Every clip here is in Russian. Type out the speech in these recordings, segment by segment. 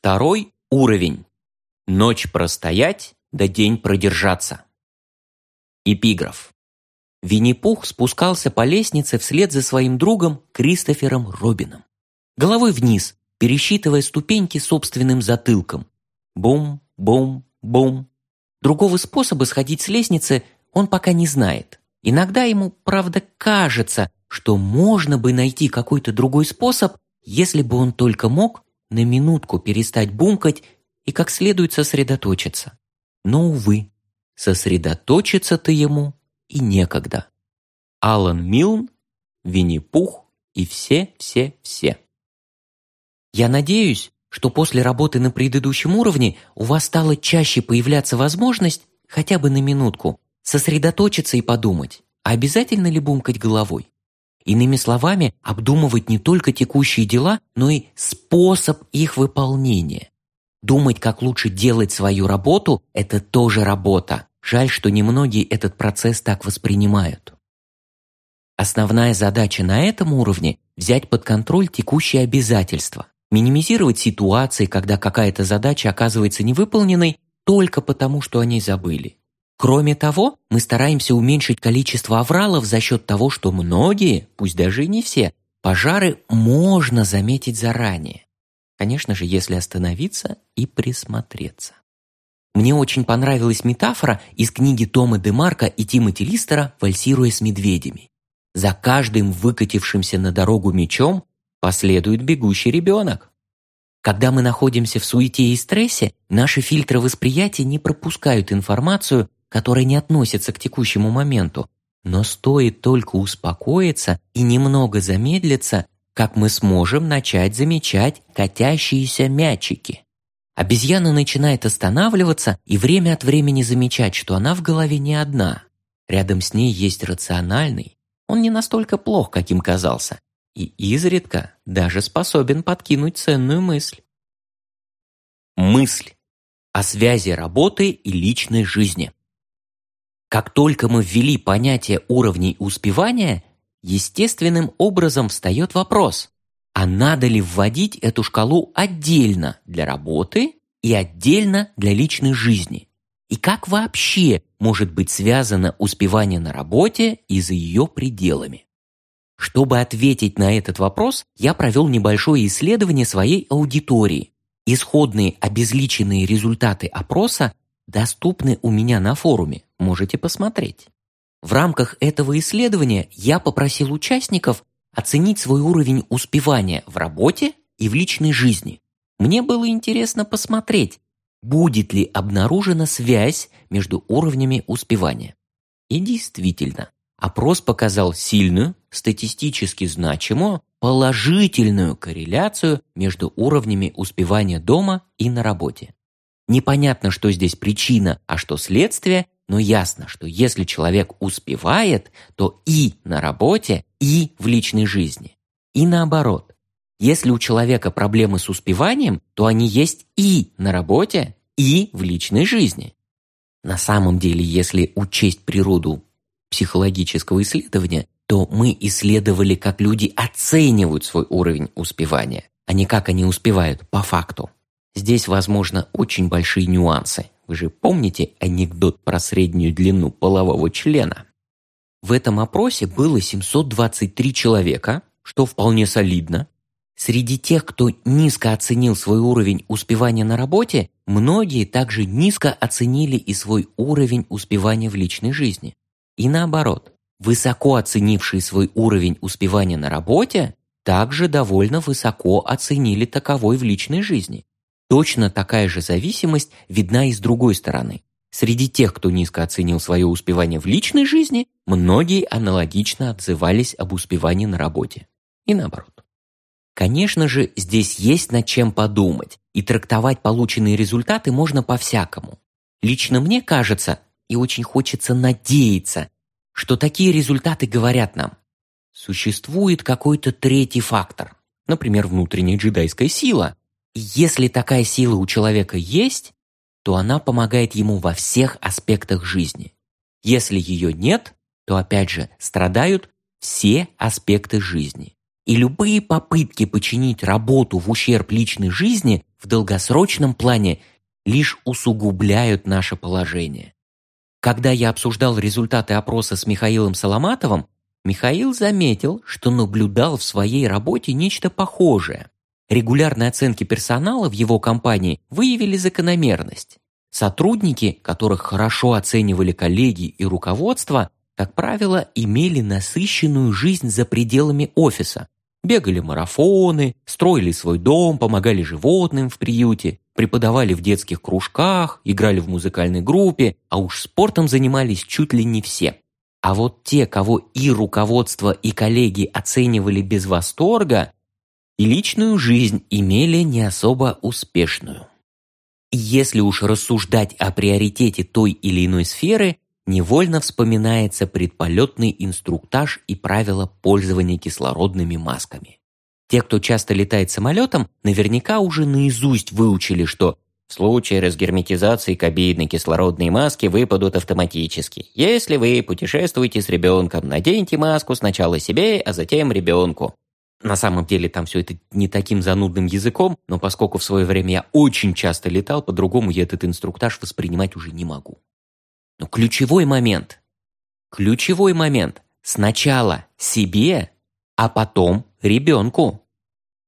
Второй уровень. Ночь простоять, да день продержаться. Эпиграф. Винни-Пух спускался по лестнице вслед за своим другом Кристофером Робином. Головой вниз, пересчитывая ступеньки собственным затылком. Бум, бум, бум. Другого способа сходить с лестницы он пока не знает. Иногда ему, правда, кажется, что можно бы найти какой-то другой способ, если бы он только мог на минутку перестать бумкать и как следует сосредоточиться. Но, увы, сосредоточиться-то ему и некогда. Алан Милн, Винни-Пух и все-все-все. Я надеюсь, что после работы на предыдущем уровне у вас стала чаще появляться возможность, хотя бы на минутку, сосредоточиться и подумать, а обязательно ли бумкать головой? Иными словами, обдумывать не только текущие дела, но и способ их выполнения. Думать, как лучше делать свою работу – это тоже работа. Жаль, что немногие этот процесс так воспринимают. Основная задача на этом уровне – взять под контроль текущие обязательства, минимизировать ситуации, когда какая-то задача оказывается невыполненной только потому, что о ней забыли. Кроме того, мы стараемся уменьшить количество авралов за счет того, что многие, пусть даже и не все, пожары можно заметить заранее. Конечно же, если остановиться и присмотреться. Мне очень понравилась метафора из книги Тома Демарка и Тимоти Листера «Вальсируя с медведями». За каждым выкатившимся на дорогу мечом последует бегущий ребенок. Когда мы находимся в суете и стрессе, наши фильтры восприятия не пропускают информацию, которая не относится к текущему моменту. Но стоит только успокоиться и немного замедлиться, как мы сможем начать замечать катящиеся мячики. Обезьяна начинает останавливаться и время от времени замечать, что она в голове не одна. Рядом с ней есть рациональный. Он не настолько плох, каким казался. И изредка даже способен подкинуть ценную мысль. Мысль о связи работы и личной жизни. Как только мы ввели понятие уровней успевания, естественным образом встает вопрос, а надо ли вводить эту шкалу отдельно для работы и отдельно для личной жизни? И как вообще может быть связано успевание на работе и за ее пределами? Чтобы ответить на этот вопрос, я провел небольшое исследование своей аудитории. Исходные обезличенные результаты опроса доступны у меня на форуме, можете посмотреть. В рамках этого исследования я попросил участников оценить свой уровень успевания в работе и в личной жизни. Мне было интересно посмотреть, будет ли обнаружена связь между уровнями успевания. И действительно, опрос показал сильную, статистически значимую, положительную корреляцию между уровнями успевания дома и на работе. Непонятно, что здесь причина, а что следствие, но ясно, что если человек успевает, то и на работе, и в личной жизни. И наоборот. Если у человека проблемы с успеванием, то они есть и на работе, и в личной жизни. На самом деле, если учесть природу психологического исследования, то мы исследовали, как люди оценивают свой уровень успевания, а не как они успевают по факту. Здесь, возможно, очень большие нюансы, вы же помните анекдот про среднюю длину полового члена? В этом опросе было 723 человека, что вполне солидно. Среди тех, кто низко оценил свой уровень успевания на работе, многие также низко оценили и свой уровень успевания в личной жизни. И наоборот, высоко оценившие свой уровень успевания на работе, также довольно высоко оценили таковой в личной жизни. Точно такая же зависимость видна и с другой стороны. Среди тех, кто низко оценил свое успевание в личной жизни, многие аналогично отзывались об успевании на работе. И наоборот. Конечно же, здесь есть над чем подумать, и трактовать полученные результаты можно по-всякому. Лично мне кажется, и очень хочется надеяться, что такие результаты говорят нам. Существует какой-то третий фактор, например, внутренняя джедайская сила, если такая сила у человека есть, то она помогает ему во всех аспектах жизни. Если ее нет, то опять же страдают все аспекты жизни. И любые попытки починить работу в ущерб личной жизни в долгосрочном плане лишь усугубляют наше положение. Когда я обсуждал результаты опроса с Михаилом Соломатовым, Михаил заметил, что наблюдал в своей работе нечто похожее. Регулярные оценки персонала в его компании выявили закономерность. Сотрудники, которых хорошо оценивали коллеги и руководство, как правило, имели насыщенную жизнь за пределами офиса. Бегали марафоны, строили свой дом, помогали животным в приюте, преподавали в детских кружках, играли в музыкальной группе, а уж спортом занимались чуть ли не все. А вот те, кого и руководство, и коллеги оценивали без восторга, и личную жизнь имели не особо успешную. Если уж рассуждать о приоритете той или иной сферы, невольно вспоминается предполетный инструктаж и правила пользования кислородными масками. Те, кто часто летает самолетом, наверняка уже наизусть выучили, что в случае разгерметизации кабины кислородные маски выпадут автоматически. Если вы путешествуете с ребенком, наденьте маску сначала себе, а затем ребенку. На самом деле там все это не таким занудным языком, но поскольку в свое время я очень часто летал, по-другому я этот инструктаж воспринимать уже не могу. Но ключевой момент, ключевой момент, сначала себе, а потом ребенку.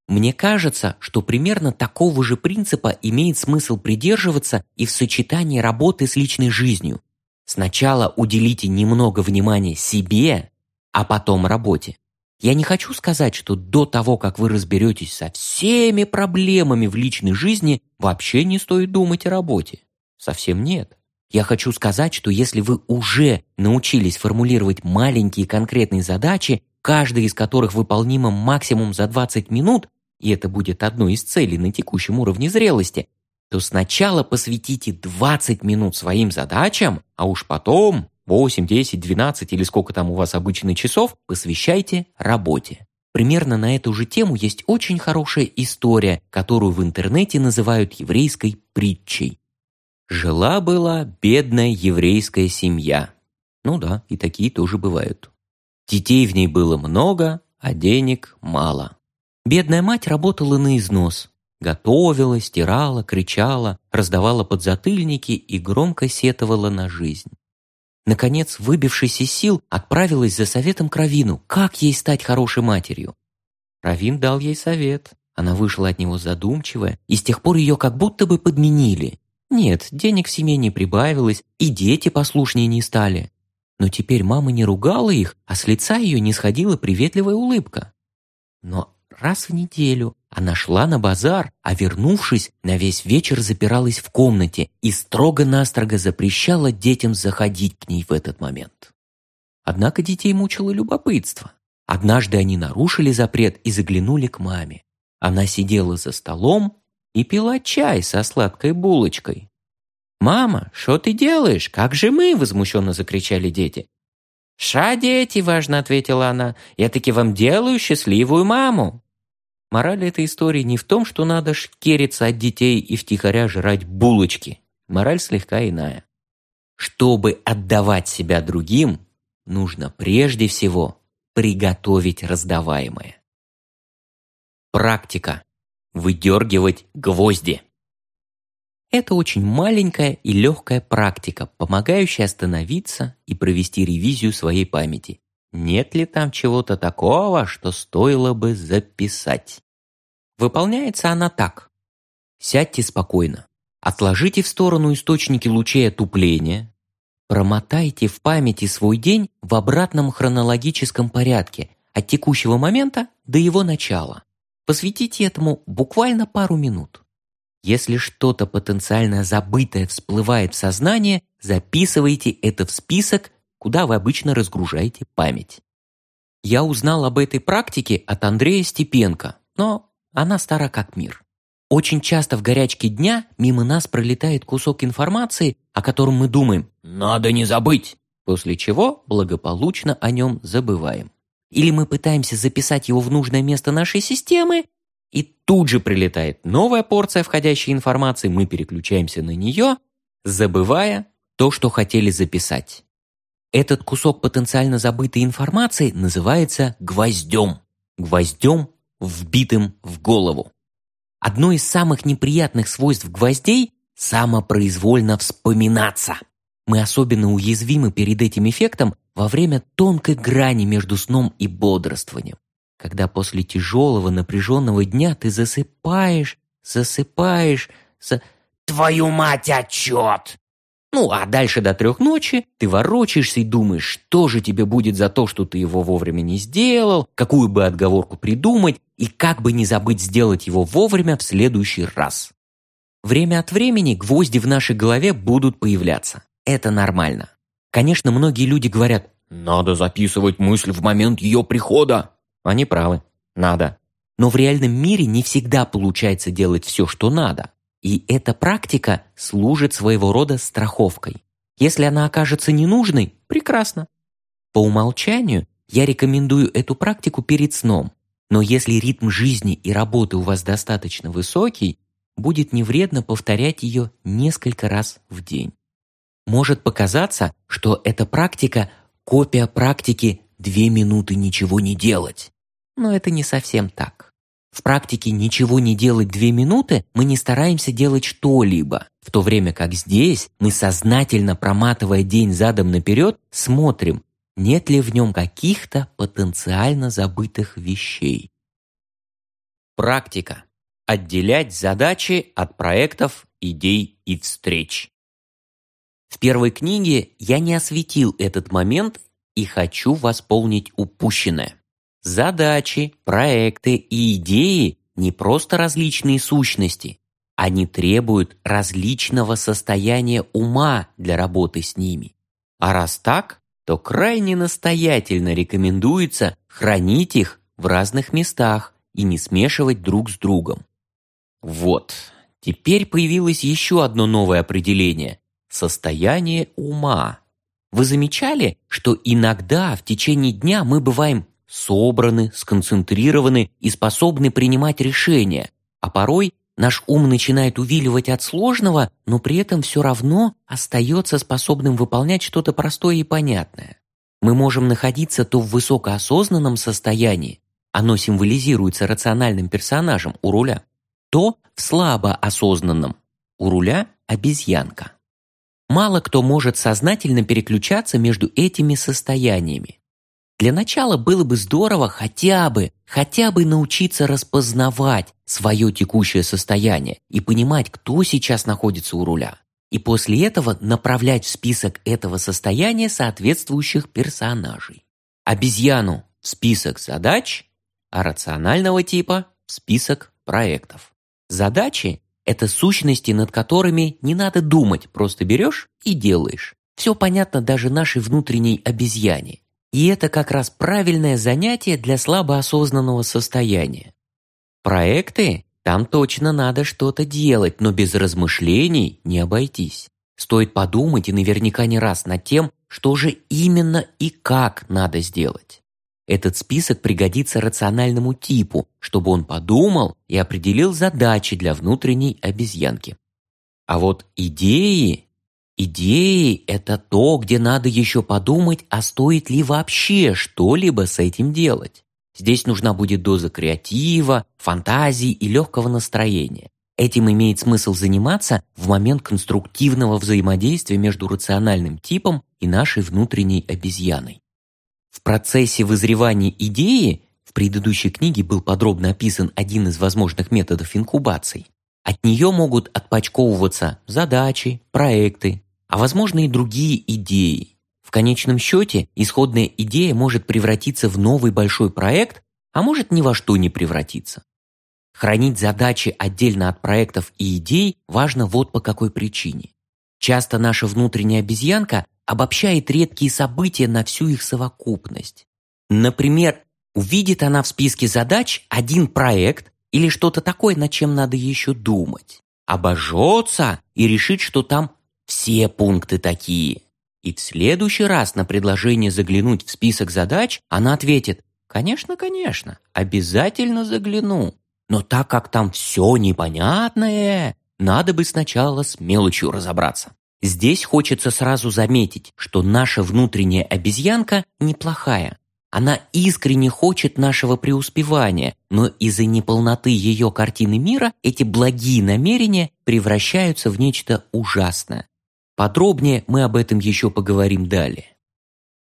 Мне кажется, что примерно такого же принципа имеет смысл придерживаться и в сочетании работы с личной жизнью. Сначала уделите немного внимания себе, а потом работе. Я не хочу сказать, что до того, как вы разберетесь со всеми проблемами в личной жизни, вообще не стоит думать о работе. Совсем нет. Я хочу сказать, что если вы уже научились формулировать маленькие конкретные задачи, каждая из которых выполнима максимум за 20 минут, и это будет одной из целей на текущем уровне зрелости, то сначала посвятите 20 минут своим задачам, а уж потом 8, 10, 12 или сколько там у вас обычно часов посвящайте работе. Примерно на эту же тему есть очень хорошая история, которую в интернете называют еврейской притчей. Жила-была бедная еврейская семья. Ну да, и такие тоже бывают. Детей в ней было много, а денег мало. Бедная мать работала на износ. Готовила, стирала, кричала, раздавала подзатыльники и громко сетовала на жизнь. Наконец, выбившись из сил, отправилась за советом к Равину, как ей стать хорошей матерью. Равин дал ей совет. Она вышла от него задумчивая, и с тех пор ее как будто бы подменили. Нет, денег в семье не прибавилось, и дети послушнее не стали. Но теперь мама не ругала их, а с лица ее не сходила приветливая улыбка. Но раз в неделю она шла на базар, а вернувшись, на весь вечер запиралась в комнате и строго-настрого запрещала детям заходить к ней в этот момент. Однако детей мучило любопытство. Однажды они нарушили запрет и заглянули к маме. Она сидела за столом и пила чай со сладкой булочкой. «Мама, что ты делаешь? Как же мы?» – возмущенно закричали дети. «Ша, дети!» – важно ответила она. «Я таки вам делаю счастливую маму!» Мораль этой истории не в том, что надо шкериться от детей и втихаря жрать булочки. Мораль слегка иная. Чтобы отдавать себя другим, нужно прежде всего приготовить раздаваемое. Практика. Выдергивать гвозди. Это очень маленькая и легкая практика, помогающая остановиться и провести ревизию своей памяти. Нет ли там чего-то такого, что стоило бы записать? Выполняется она так. Сядьте спокойно. Отложите в сторону источники лучей отупления. Промотайте в памяти свой день в обратном хронологическом порядке от текущего момента до его начала. Посвятите этому буквально пару минут. Если что-то потенциально забытое всплывает в сознание, записывайте это в список куда вы обычно разгружаете память. Я узнал об этой практике от Андрея Степенко, но она стара как мир. Очень часто в горячке дня мимо нас пролетает кусок информации, о котором мы думаем «надо не забыть», после чего благополучно о нем забываем. Или мы пытаемся записать его в нужное место нашей системы, и тут же прилетает новая порция входящей информации, мы переключаемся на нее, забывая то, что хотели записать. Этот кусок потенциально забытой информации называется гвоздем. гвоздем, вбитым в голову. Одно из самых неприятных свойств гвоздей – самопроизвольно вспоминаться. Мы особенно уязвимы перед этим эффектом во время тонкой грани между сном и бодрствованием. Когда после тяжелого напряженного дня ты засыпаешь, засыпаешь, за... «Твою мать, отчет!» Ну, а дальше до трех ночи ты ворочаешься и думаешь, что же тебе будет за то, что ты его вовремя не сделал, какую бы отговорку придумать и как бы не забыть сделать его вовремя в следующий раз. Время от времени гвозди в нашей голове будут появляться. Это нормально. Конечно, многие люди говорят «надо записывать мысль в момент ее прихода». Они правы, надо. Но в реальном мире не всегда получается делать все, что надо. И эта практика служит своего рода страховкой. Если она окажется ненужной, прекрасно. По умолчанию я рекомендую эту практику перед сном, но если ритм жизни и работы у вас достаточно высокий, будет не вредно повторять ее несколько раз в день. Может показаться, что эта практика – копия практики «две минуты ничего не делать». Но это не совсем так. В практике ничего не делать две минуты мы не стараемся делать что-либо, в то время как здесь мы сознательно проматывая день задом наперед смотрим, нет ли в нем каких-то потенциально забытых вещей. Практика. Отделять задачи от проектов, идей и встреч. В первой книге я не осветил этот момент и хочу восполнить упущенное. Задачи, проекты и идеи не просто различные сущности, они требуют различного состояния ума для работы с ними. А раз так, то крайне настоятельно рекомендуется хранить их в разных местах и не смешивать друг с другом. Вот, теперь появилось еще одно новое определение – состояние ума. Вы замечали, что иногда в течение дня мы бываем собраны, сконцентрированы и способны принимать решения, а порой наш ум начинает увиливать от сложного, но при этом все равно остается способным выполнять что-то простое и понятное. Мы можем находиться то в высокоосознанном состоянии, оно символизируется рациональным персонажем у руля, то в слабоосознанном, у руля обезьянка. Мало кто может сознательно переключаться между этими состояниями. Для начала было бы здорово хотя бы, хотя бы научиться распознавать свое текущее состояние и понимать, кто сейчас находится у руля. И после этого направлять в список этого состояния соответствующих персонажей. Обезьяну в список задач, а рационального типа в список проектов. Задачи – это сущности, над которыми не надо думать, просто берешь и делаешь. Все понятно даже нашей внутренней обезьяне. И это как раз правильное занятие для слабоосознанного состояния. Проекты? Там точно надо что-то делать, но без размышлений не обойтись. Стоит подумать и наверняка не раз над тем, что же именно и как надо сделать. Этот список пригодится рациональному типу, чтобы он подумал и определил задачи для внутренней обезьянки. А вот идеи Идеи – это то, где надо еще подумать, а стоит ли вообще что-либо с этим делать. Здесь нужна будет доза креатива, фантазии и легкого настроения. Этим имеет смысл заниматься в момент конструктивного взаимодействия между рациональным типом и нашей внутренней обезьяной. В процессе вызревания идеи в предыдущей книге был подробно описан один из возможных методов инкубации. От нее могут отпочковываться задачи, проекты, а возможно и другие идеи. В конечном счете, исходная идея может превратиться в новый большой проект, а может ни во что не превратиться. Хранить задачи отдельно от проектов и идей важно вот по какой причине. Часто наша внутренняя обезьянка обобщает редкие события на всю их совокупность. Например, увидит она в списке задач один проект или что-то такое, над чем надо еще думать, обожжется и решит, что там все пункты такие. И в следующий раз на предложение заглянуть в список задач она ответит «Конечно, конечно, обязательно загляну. Но так как там все непонятное, надо бы сначала с мелочью разобраться». Здесь хочется сразу заметить, что наша внутренняя обезьянка неплохая. Она искренне хочет нашего преуспевания, но из-за неполноты ее картины мира эти благие намерения превращаются в нечто ужасное. Подробнее мы об этом еще поговорим далее.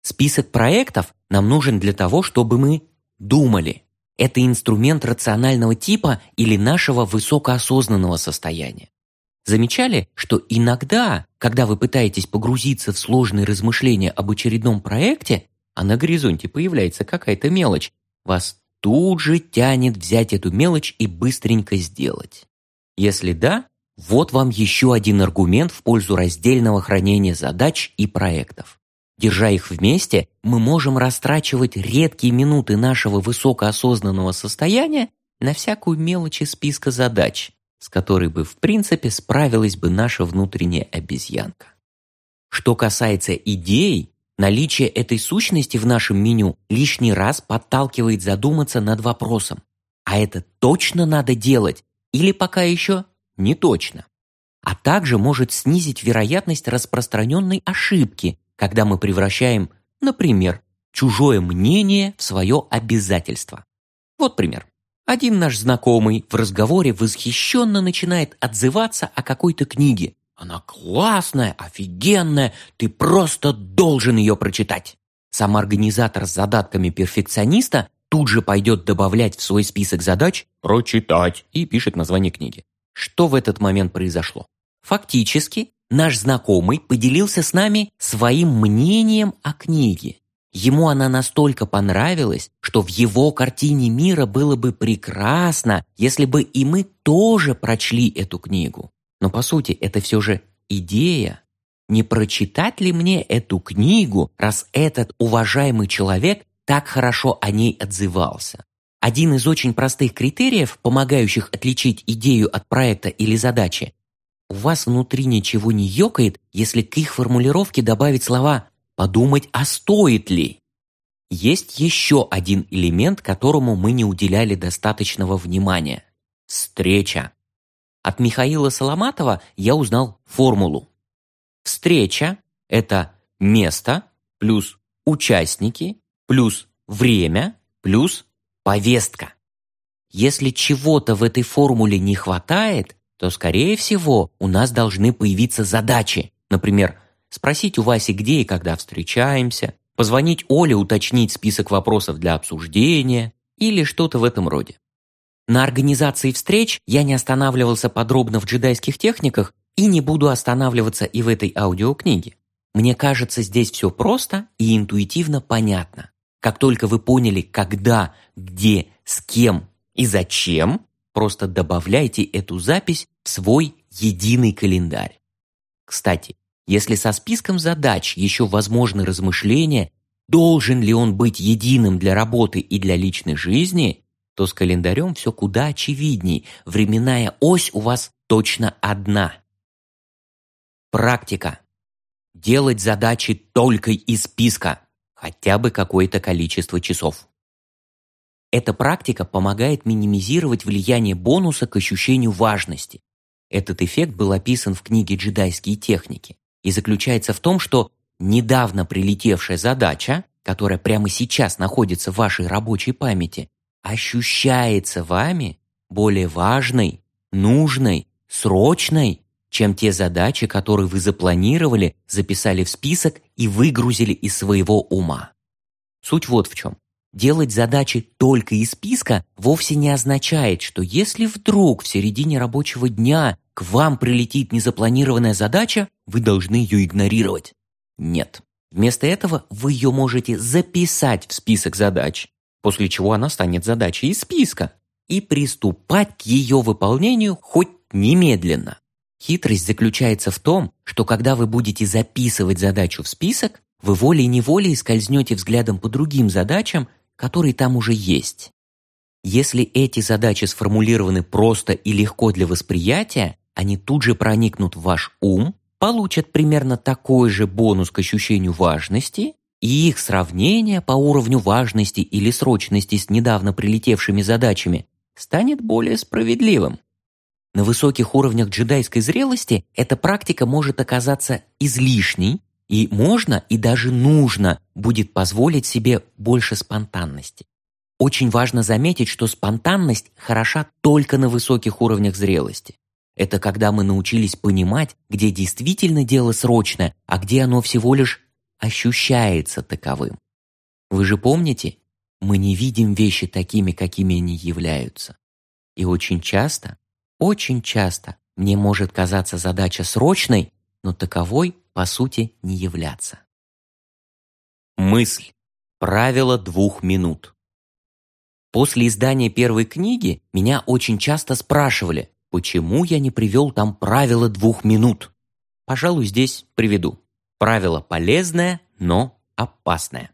Список проектов нам нужен для того, чтобы мы думали. Это инструмент рационального типа или нашего высокоосознанного состояния. Замечали, что иногда, когда вы пытаетесь погрузиться в сложные размышления об очередном проекте, а на горизонте появляется какая-то мелочь, вас тут же тянет взять эту мелочь и быстренько сделать. Если да, вот вам еще один аргумент в пользу раздельного хранения задач и проектов. Держа их вместе, мы можем растрачивать редкие минуты нашего высокоосознанного состояния на всякую мелочь из списка задач, с которой бы в принципе справилась бы наша внутренняя обезьянка. Что касается идей, наличие этой сущности в нашем меню лишний раз подталкивает задуматься над вопросом, а это точно надо делать или пока еще не точно? А также может снизить вероятность распространенной ошибки, когда мы превращаем, например, чужое мнение в свое обязательство. Вот пример. Один наш знакомый в разговоре восхищенно начинает отзываться о какой-то книге. Она классная, офигенная, ты просто должен ее прочитать. Сам организатор с задатками перфекциониста тут же пойдет добавлять в свой список задач «прочитать» и пишет название книги. Что в этот момент произошло? Фактически, наш знакомый поделился с нами своим мнением о книге. Ему она настолько понравилась, что в его картине мира было бы прекрасно, если бы и мы тоже прочли эту книгу. Но по сути это все же идея. Не прочитать ли мне эту книгу, раз этот уважаемый человек так хорошо о ней отзывался? Один из очень простых критериев, помогающих отличить идею от проекта или задачи, у вас внутри ничего не ёкает, если к их формулировке добавить слова «подумать, а стоит ли?». Есть еще один элемент, которому мы не уделяли достаточного внимания – встреча. От Михаила Соломатова я узнал формулу. Встреча – это место плюс участники плюс время плюс повестка. Если чего-то в этой формуле не хватает, то, скорее всего, у нас должны появиться задачи. Например, спросить у Васи, где и когда встречаемся, позвонить Оле, уточнить список вопросов для обсуждения или что-то в этом роде. На организации встреч я не останавливался подробно в джедайских техниках и не буду останавливаться и в этой аудиокниге. Мне кажется, здесь все просто и интуитивно понятно. Как только вы поняли, когда, где, с кем и зачем, Просто добавляйте эту запись в свой единый календарь. Кстати, если со списком задач еще возможны размышления, должен ли он быть единым для работы и для личной жизни, то с календарем все куда очевидней. Временная ось у вас точно одна. Практика. Делать задачи только из списка, хотя бы какое-то количество часов. Эта практика помогает минимизировать влияние бонуса к ощущению важности. Этот эффект был описан в книге «Джедайские техники» и заключается в том, что недавно прилетевшая задача, которая прямо сейчас находится в вашей рабочей памяти, ощущается вами более важной, нужной, срочной, чем те задачи, которые вы запланировали, записали в список и выгрузили из своего ума. Суть вот в чем. Делать задачи только из списка вовсе не означает, что если вдруг в середине рабочего дня к вам прилетит незапланированная задача, вы должны ее игнорировать. Нет. Вместо этого вы ее можете записать в список задач, после чего она станет задачей из списка, и приступать к ее выполнению хоть немедленно. Хитрость заключается в том, что когда вы будете записывать задачу в список, вы волей-неволей скользнете взглядом по другим задачам который там уже есть. Если эти задачи сформулированы просто и легко для восприятия, они тут же проникнут в ваш ум, получат примерно такой же бонус к ощущению важности, и их сравнение по уровню важности или срочности с недавно прилетевшими задачами станет более справедливым. На высоких уровнях джедайской зрелости эта практика может оказаться излишней, и можно и даже нужно будет позволить себе больше спонтанности. Очень важно заметить, что спонтанность хороша только на высоких уровнях зрелости. Это когда мы научились понимать, где действительно дело срочное, а где оно всего лишь ощущается таковым. Вы же помните, мы не видим вещи такими, какими они являются. И очень часто, очень часто мне может казаться задача срочной, но таковой, по сути, не являться. Мысль. Правило двух минут. После издания первой книги меня очень часто спрашивали, почему я не привел там правило двух минут. Пожалуй, здесь приведу. Правило полезное, но опасное.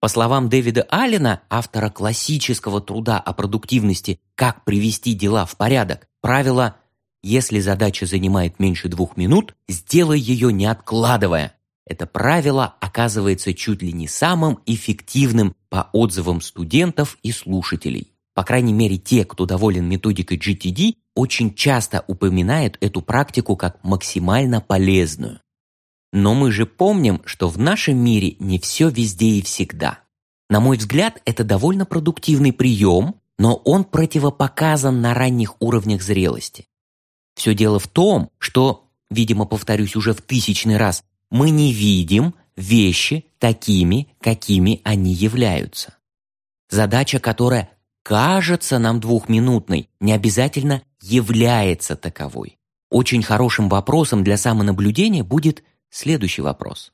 По словам Дэвида Аллена, автора классического труда о продуктивности «Как привести дела в порядок», правило «Если задача занимает меньше двух минут, сделай ее не откладывая». Это правило оказывается чуть ли не самым эффективным по отзывам студентов и слушателей. По крайней мере, те, кто доволен методикой GTD, очень часто упоминают эту практику как максимально полезную. Но мы же помним, что в нашем мире не все везде и всегда. На мой взгляд, это довольно продуктивный прием, но он противопоказан на ранних уровнях зрелости. Все дело в том, что, видимо, повторюсь уже в тысячный раз, мы не видим вещи такими, какими они являются. Задача, которая кажется нам двухминутной, не обязательно является таковой. Очень хорошим вопросом для самонаблюдения будет Следующий вопрос.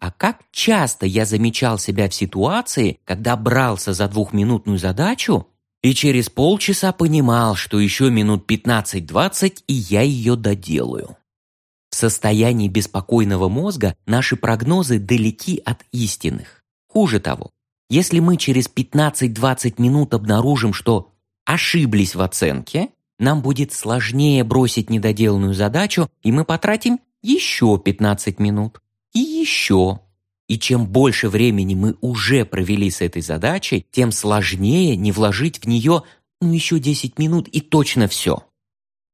А как часто я замечал себя в ситуации, когда брался за двухминутную задачу и через полчаса понимал, что еще минут 15-20 и я ее доделаю? В состоянии беспокойного мозга наши прогнозы далеки от истинных. Хуже того, если мы через 15-20 минут обнаружим, что ошиблись в оценке, нам будет сложнее бросить недоделанную задачу, и мы потратим еще 15 минут и еще. И чем больше времени мы уже провели с этой задачей, тем сложнее не вложить в нее ну еще 10 минут и точно все.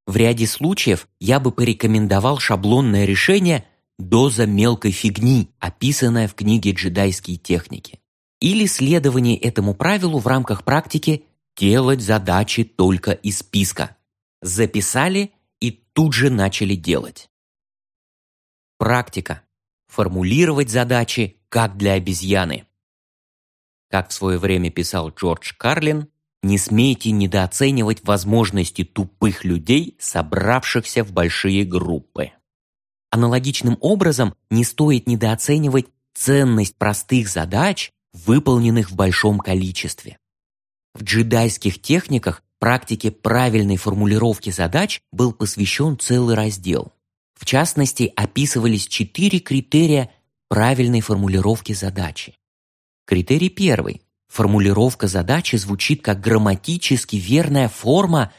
В ряде случаев я бы порекомендовал шаблонное решение «доза мелкой фигни», описанное в книге «Джедайские техники». Или следование этому правилу в рамках практики «делать задачи только из списка». Записали и тут же начали делать. Практика. Формулировать задачи, как для обезьяны. Как в свое время писал Джордж Карлин, не смейте недооценивать возможности тупых людей, собравшихся в большие группы. Аналогичным образом не стоит недооценивать ценность простых задач, выполненных в большом количестве. В джедайских техниках практике правильной формулировки задач был посвящен целый раздел. В частности, описывались четыре критерия правильной формулировки задачи. Критерий первый. Формулировка задачи звучит как грамматически верная форма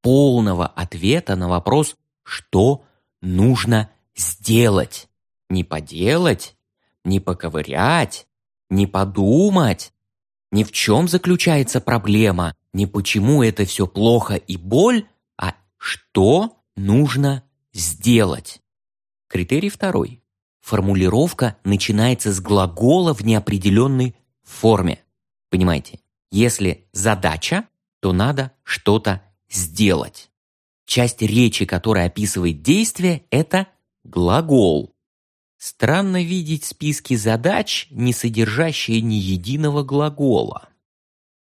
полного ответа на вопрос «что нужно сделать?» Не поделать, не поковырять, не подумать. Ни в чем заключается проблема, не почему это все плохо и боль, а что нужно «сделать». Критерий второй. Формулировка начинается с глагола в неопределенной форме. Понимаете, если задача, то надо что-то сделать. Часть речи, которая описывает действие, это глагол. Странно видеть списки задач, не содержащие ни единого глагола.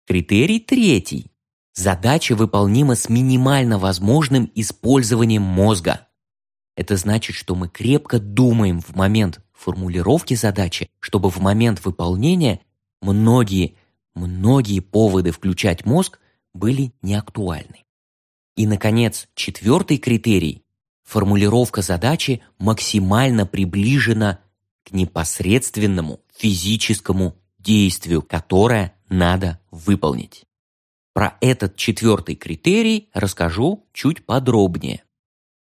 Критерий третий. Задача выполнима с минимально возможным использованием мозга. Это значит, что мы крепко думаем в момент формулировки задачи, чтобы в момент выполнения многие, многие поводы включать мозг были неактуальны. И, наконец, четвертый критерий – формулировка задачи максимально приближена к непосредственному физическому действию, которое надо выполнить. Про этот четвертый критерий расскажу чуть подробнее.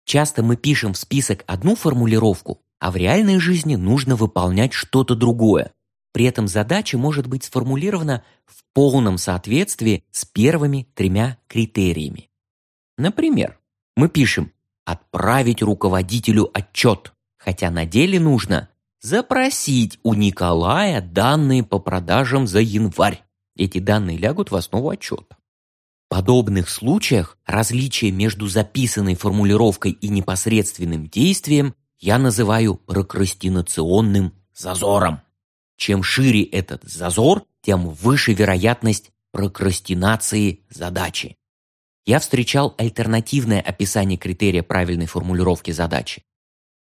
Часто мы пишем в список одну формулировку, а в реальной жизни нужно выполнять что-то другое. При этом задача может быть сформулирована в полном соответствии с первыми тремя критериями. Например, мы пишем «отправить руководителю отчет», хотя на деле нужно запросить у Николая данные по продажам за январь. Эти данные лягут в основу отчета. Подобных случаях различие между записанной формулировкой и непосредственным действием я называю прокрастинационным зазором. Чем шире этот зазор, тем выше вероятность прокрастинации задачи. Я встречал альтернативное описание критерия правильной формулировки задачи.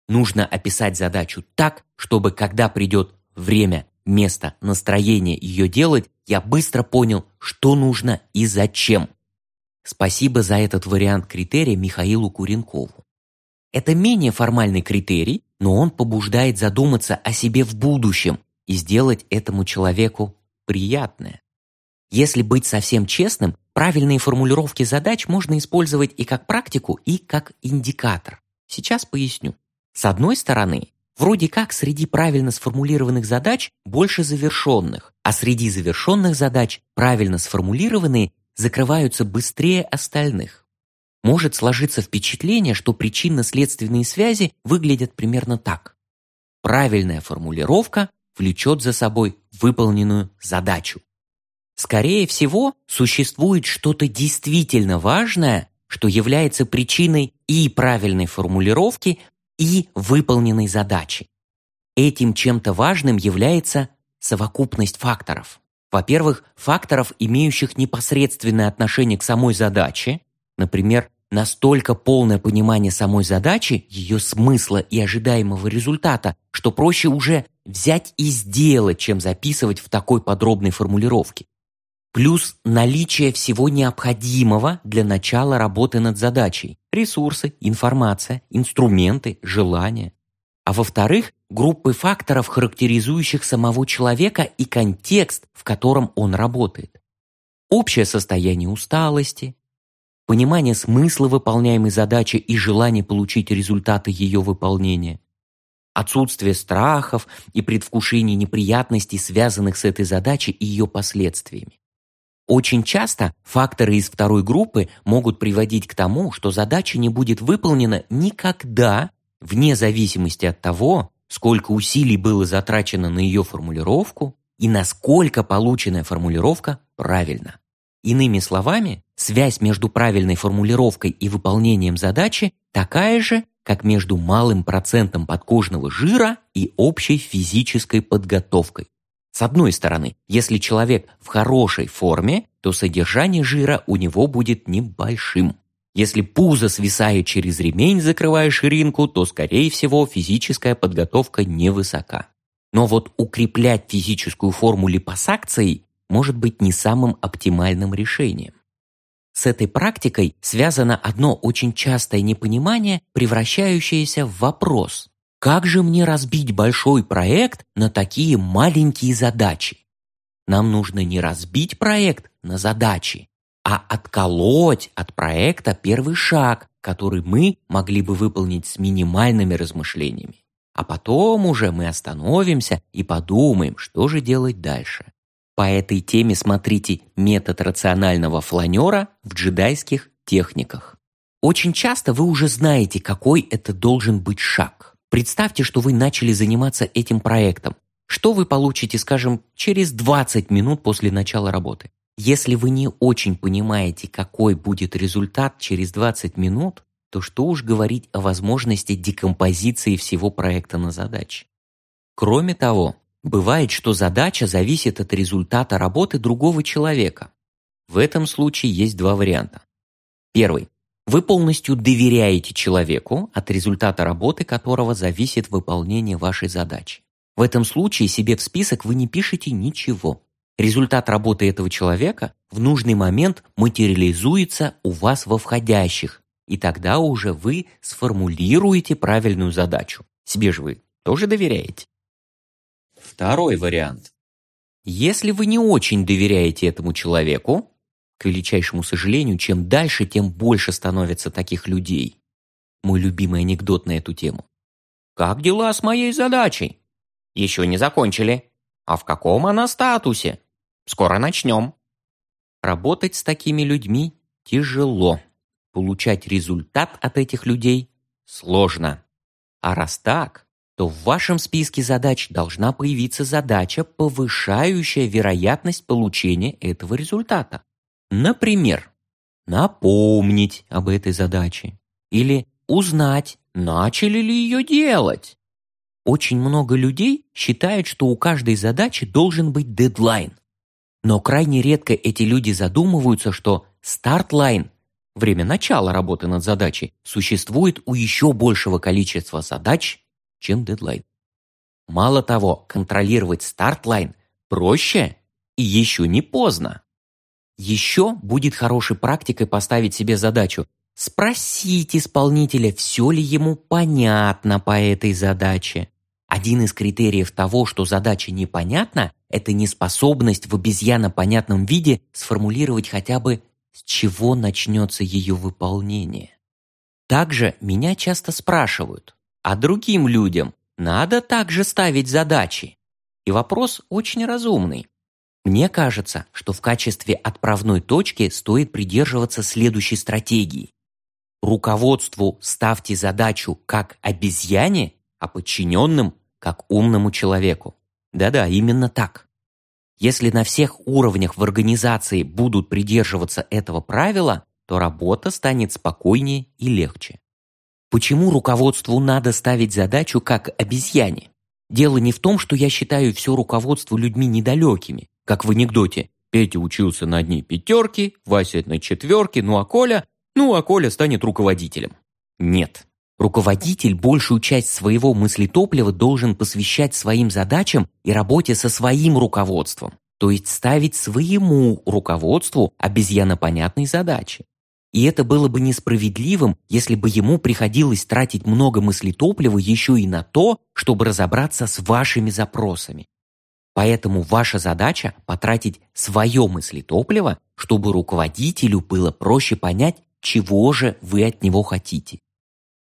Нужно описать задачу так, чтобы когда придет время, место, настроение ее делать, я быстро понял, что нужно и зачем. Спасибо за этот вариант критерия Михаилу Куренкову. Это менее формальный критерий, но он побуждает задуматься о себе в будущем и сделать этому человеку приятное. Если быть совсем честным, правильные формулировки задач можно использовать и как практику, и как индикатор. Сейчас поясню. С одной стороны, вроде как среди правильно сформулированных задач больше завершенных, а среди завершенных задач правильно сформулированные закрываются быстрее остальных. Может сложиться впечатление, что причинно-следственные связи выглядят примерно так. Правильная формулировка влечет за собой выполненную задачу. Скорее всего, существует что-то действительно важное, что является причиной и правильной формулировки, и выполненной задачи. Этим чем-то важным является совокупность факторов. Во-первых, факторов, имеющих непосредственное отношение к самой задаче, например, настолько полное понимание самой задачи, ее смысла и ожидаемого результата, что проще уже взять и сделать, чем записывать в такой подробной формулировке. Плюс наличие всего необходимого для начала работы над задачей. Ресурсы, информация, инструменты, желания. А во-вторых, группы факторов, характеризующих самого человека и контекст, в котором он работает. Общее состояние усталости, понимание смысла выполняемой задачи и желание получить результаты ее выполнения, отсутствие страхов и предвкушение неприятностей, связанных с этой задачей и ее последствиями. Очень часто факторы из второй группы могут приводить к тому, что задача не будет выполнена никогда, вне зависимости от того, сколько усилий было затрачено на ее формулировку и насколько полученная формулировка правильна. Иными словами, связь между правильной формулировкой и выполнением задачи такая же, как между малым процентом подкожного жира и общей физической подготовкой. С одной стороны, если человек в хорошей форме, то содержание жира у него будет небольшим. Если пузо свисает через ремень, закрывая ширинку, то, скорее всего, физическая подготовка невысока. Но вот укреплять физическую форму липосакцией может быть не самым оптимальным решением. С этой практикой связано одно очень частое непонимание, превращающееся в вопрос. Как же мне разбить большой проект на такие маленькие задачи? Нам нужно не разбить проект на задачи, а отколоть от проекта первый шаг, который мы могли бы выполнить с минимальными размышлениями. А потом уже мы остановимся и подумаем, что же делать дальше. По этой теме смотрите метод рационального фланера в джедайских техниках. Очень часто вы уже знаете, какой это должен быть шаг. Представьте, что вы начали заниматься этим проектом. Что вы получите, скажем, через 20 минут после начала работы? Если вы не очень понимаете, какой будет результат через 20 минут, то что уж говорить о возможности декомпозиции всего проекта на задачи. Кроме того, бывает, что задача зависит от результата работы другого человека. В этом случае есть два варианта. Первый. Вы полностью доверяете человеку, от результата работы которого зависит выполнение вашей задачи. В этом случае себе в список вы не пишете ничего. Результат работы этого человека в нужный момент материализуется у вас во входящих, и тогда уже вы сформулируете правильную задачу. Себе же вы тоже доверяете. Второй вариант. Если вы не очень доверяете этому человеку, к величайшему сожалению, чем дальше, тем больше становится таких людей. Мой любимый анекдот на эту тему. «Как дела с моей задачей?» «Еще не закончили». «А в каком она статусе?» «Скоро начнем». Работать с такими людьми тяжело. Получать результат от этих людей сложно. А раз так, то в вашем списке задач должна появиться задача, повышающая вероятность получения этого результата. Например, напомнить об этой задаче или узнать, начали ли ее делать. Очень много людей считают, что у каждой задачи должен быть дедлайн. Но крайне редко эти люди задумываются, что start line, время начала работы над задачей, существует у еще большего количества задач, чем дедлайн. Мало того, контролировать start-line проще и еще не поздно. Еще будет хорошей практикой поставить себе задачу спросить исполнителя, все ли ему понятно по этой задаче. Один из критериев того, что задача непонятна, это неспособность в обезьянопонятном виде сформулировать хотя бы, с чего начнется ее выполнение. Также меня часто спрашивают, а другим людям надо также ставить задачи? И вопрос очень разумный. Мне кажется, что в качестве отправной точки стоит придерживаться следующей стратегии. Руководству ставьте задачу как обезьяне, а подчиненным как умному человеку. Да-да, именно так. Если на всех уровнях в организации будут придерживаться этого правила, то работа станет спокойнее и легче. Почему руководству надо ставить задачу как обезьяне? Дело не в том, что я считаю все руководство людьми недалекими, как в анекдоте. Петя учился на одни пятерки, Вася на четверке, ну а Коля, ну а Коля станет руководителем. Нет. Руководитель большую часть своего мыслетоплива должен посвящать своим задачам и работе со своим руководством, то есть ставить своему руководству обезьянопонятные задачи. И это было бы несправедливым, если бы ему приходилось тратить много мыслетоплива еще и на то, чтобы разобраться с вашими запросами. Поэтому ваша задача – потратить свое мыслетопливо, чтобы руководителю было проще понять, чего же вы от него хотите.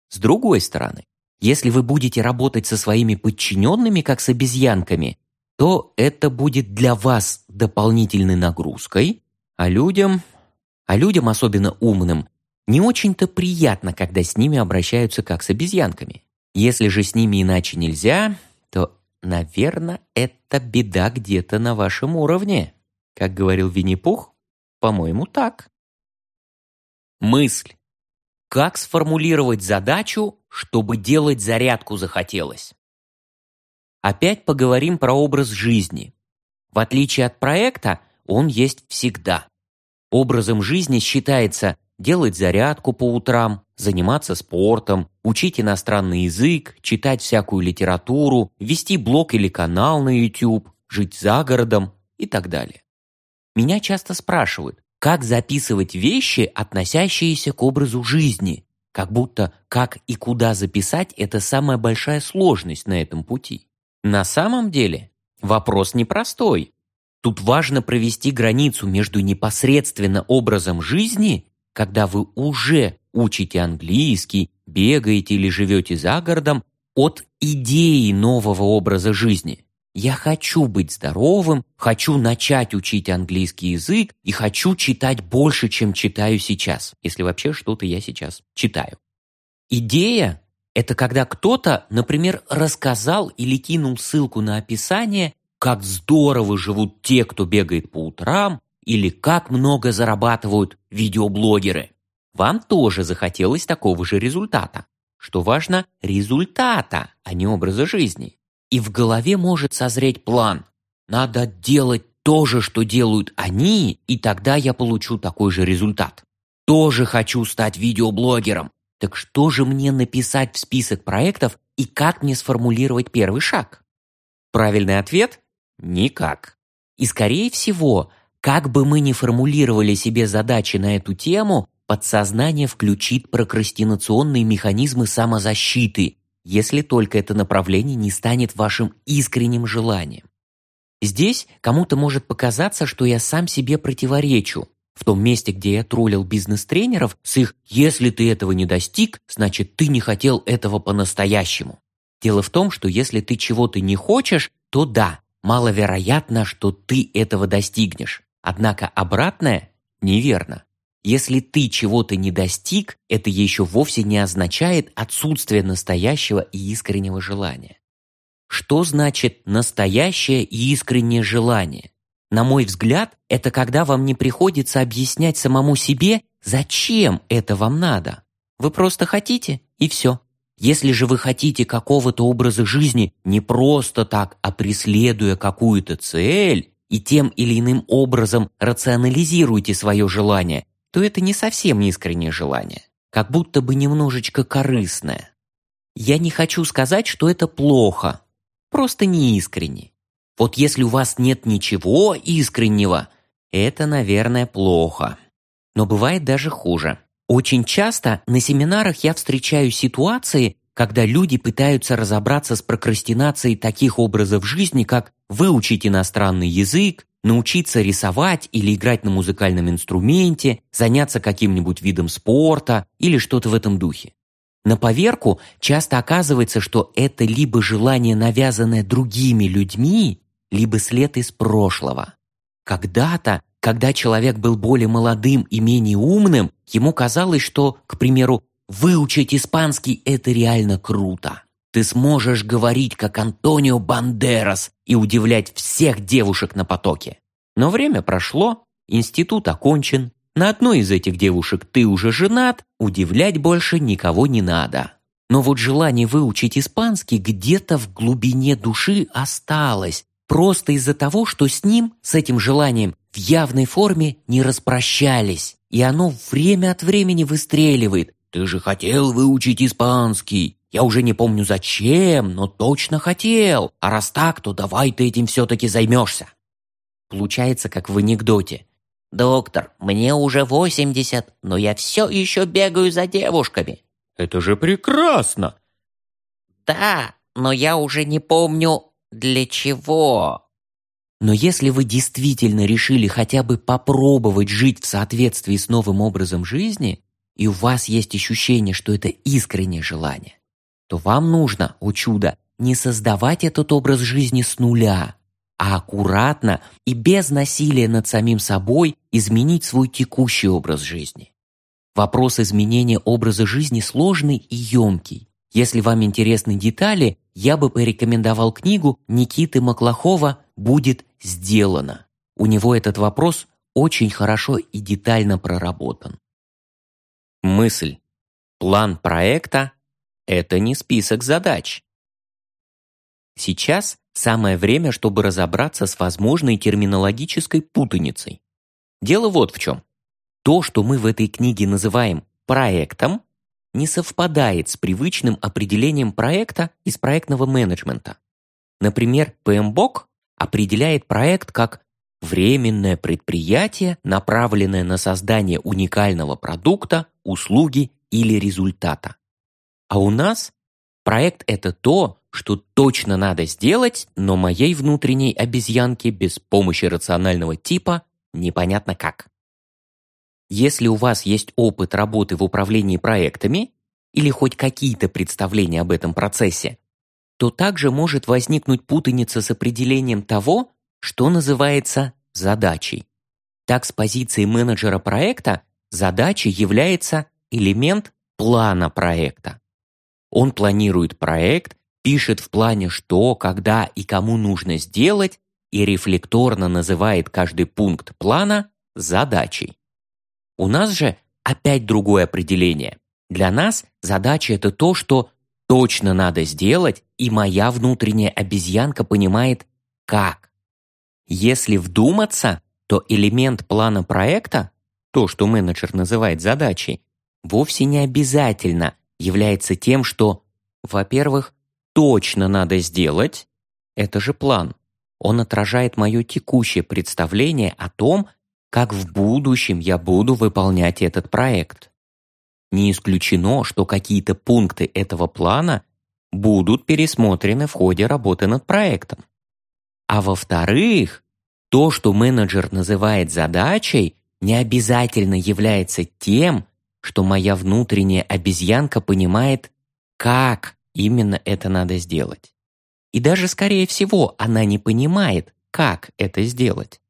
С другой стороны, если вы будете работать со своими подчиненными, как с обезьянками, то это будет для вас дополнительной нагрузкой, а людям, а людям, особенно умным, не очень-то приятно, когда с ними обращаются как с обезьянками. Если же с ними иначе нельзя, то, наверное, это беда где-то на вашем уровне. Как говорил Винни-Пух, по-моему, так. Мысль. Как сформулировать задачу, чтобы делать зарядку захотелось? Опять поговорим про образ жизни. В отличие от проекта, он есть всегда. Образом жизни считается делать зарядку по утрам, заниматься спортом, учить иностранный язык, читать всякую литературу, вести блог или канал на YouTube, жить за городом и так далее. Меня часто спрашивают, как записывать вещи, относящиеся к образу жизни, как будто как и куда записать – это самая большая сложность на этом пути. На самом деле вопрос непростой. Тут важно провести границу между непосредственно образом жизни, когда вы уже учите английский, бегаете или живете за городом, от идеи нового образа жизни. Я хочу быть здоровым, хочу начать учить английский язык и хочу читать больше, чем читаю сейчас, если вообще что-то я сейчас читаю. Идея – это когда кто-то, например, рассказал или кинул ссылку на описание, как здорово живут те, кто бегает по утрам, или как много зарабатывают видеоблогеры. Вам тоже захотелось такого же результата. Что важно – результата, а не образа жизни. И в голове может созреть план. Надо делать то же, что делают они, и тогда я получу такой же результат. Тоже хочу стать видеоблогером. Так что же мне написать в список проектов и как мне сформулировать первый шаг? Правильный ответ – никак. И скорее всего, как бы мы ни формулировали себе задачи на эту тему, подсознание включит прокрастинационные механизмы самозащиты, если только это направление не станет вашим искренним желанием. Здесь кому-то может показаться, что я сам себе противоречу. В том месте, где я троллил бизнес-тренеров с их «если ты этого не достиг, значит ты не хотел этого по-настоящему». Дело в том, что если ты чего-то не хочешь, то да, маловероятно, что ты этого достигнешь. Однако обратное неверно. Если ты чего-то не достиг, это еще вовсе не означает отсутствие настоящего и искреннего желания. что значит настоящее и искреннее желание. На мой взгляд, это когда вам не приходится объяснять самому себе, зачем это вам надо. Вы просто хотите, и все. Если же вы хотите какого-то образа жизни не просто так, а преследуя какую-то цель, и тем или иным образом рационализируете свое желание, то это не совсем искреннее желание, как будто бы немножечко корыстное. Я не хочу сказать, что это плохо, просто не искренне. Вот если у вас нет ничего искреннего, это, наверное, плохо. Но бывает даже хуже. Очень часто на семинарах я встречаю ситуации, когда люди пытаются разобраться с прокрастинацией таких образов жизни, как выучить иностранный язык, научиться рисовать или играть на музыкальном инструменте, заняться каким-нибудь видом спорта или что-то в этом духе. На поверку часто оказывается, что это либо желание, навязанное другими людьми, либо след из прошлого. Когда-то, когда человек был более молодым и менее умным, ему казалось, что, к примеру, выучить испанский – это реально круто. Ты сможешь говорить, как Антонио Бандерас, и удивлять всех девушек на потоке. Но время прошло, институт окончен, на одной из этих девушек ты уже женат, удивлять больше никого не надо. Но вот желание выучить испанский где-то в глубине души осталось, просто из-за того, что с ним, с этим желанием, в явной форме не распрощались, и оно время от времени выстреливает. «Ты же хотел выучить испанский!» Я уже не помню зачем, но точно хотел. А раз так, то давай ты этим все-таки займешься. Получается, как в анекдоте. «Доктор, мне уже восемьдесят, но я все еще бегаю за девушками». «Это же прекрасно!» «Да, но я уже не помню, для чего?» Но если вы действительно решили хотя бы попробовать жить в соответствии с новым образом жизни, и у вас есть ощущение, что это искреннее желание, то вам нужно, о чудо, не создавать этот образ жизни с нуля, а аккуратно и без насилия над самим собой изменить свой текущий образ жизни. Вопрос изменения образа жизни сложный и емкий. Если вам интересны детали, я бы порекомендовал книгу Никиты Маклахова «Будет сделано». У него этот вопрос очень хорошо и детально проработан. Мысль. План проекта – это не список задач. Сейчас самое время, чтобы разобраться с возможной терминологической путаницей. Дело вот в чем. То, что мы в этой книге называем проектом, не совпадает с привычным определением проекта из проектного менеджмента. Например, PMBOK определяет проект как временное предприятие, направленное на создание уникального продукта, услуги или результата. А у нас проект – это то, что точно надо сделать, но моей внутренней обезьянке без помощи рационального типа непонятно как. Если у вас есть опыт работы в управлении проектами или хоть какие-то представления об этом процессе, то также может возникнуть путаница с определением того, что называется задачей. Так, с позиции менеджера проекта задачей является элемент плана проекта. Он планирует проект, пишет в плане, что, когда и кому нужно сделать, и рефлекторно называет каждый пункт плана задачей. У нас же опять другое определение. Для нас задача – это то, что точно надо сделать, и моя внутренняя обезьянка понимает, как. Если вдуматься, то элемент плана проекта, то, что менеджер называет задачей, вовсе не обязательно является тем, что, во-первых, точно надо сделать, это же план. Он отражает мое текущее представление о том, как в будущем я буду выполнять этот проект. Не исключено, что какие-то пункты этого плана будут пересмотрены в ходе работы над проектом. А во-вторых, то, что менеджер называет задачей, не обязательно является тем, что моя внутренняя обезьянка понимает, как именно это надо сделать. И даже, скорее всего, она не понимает, как это сделать.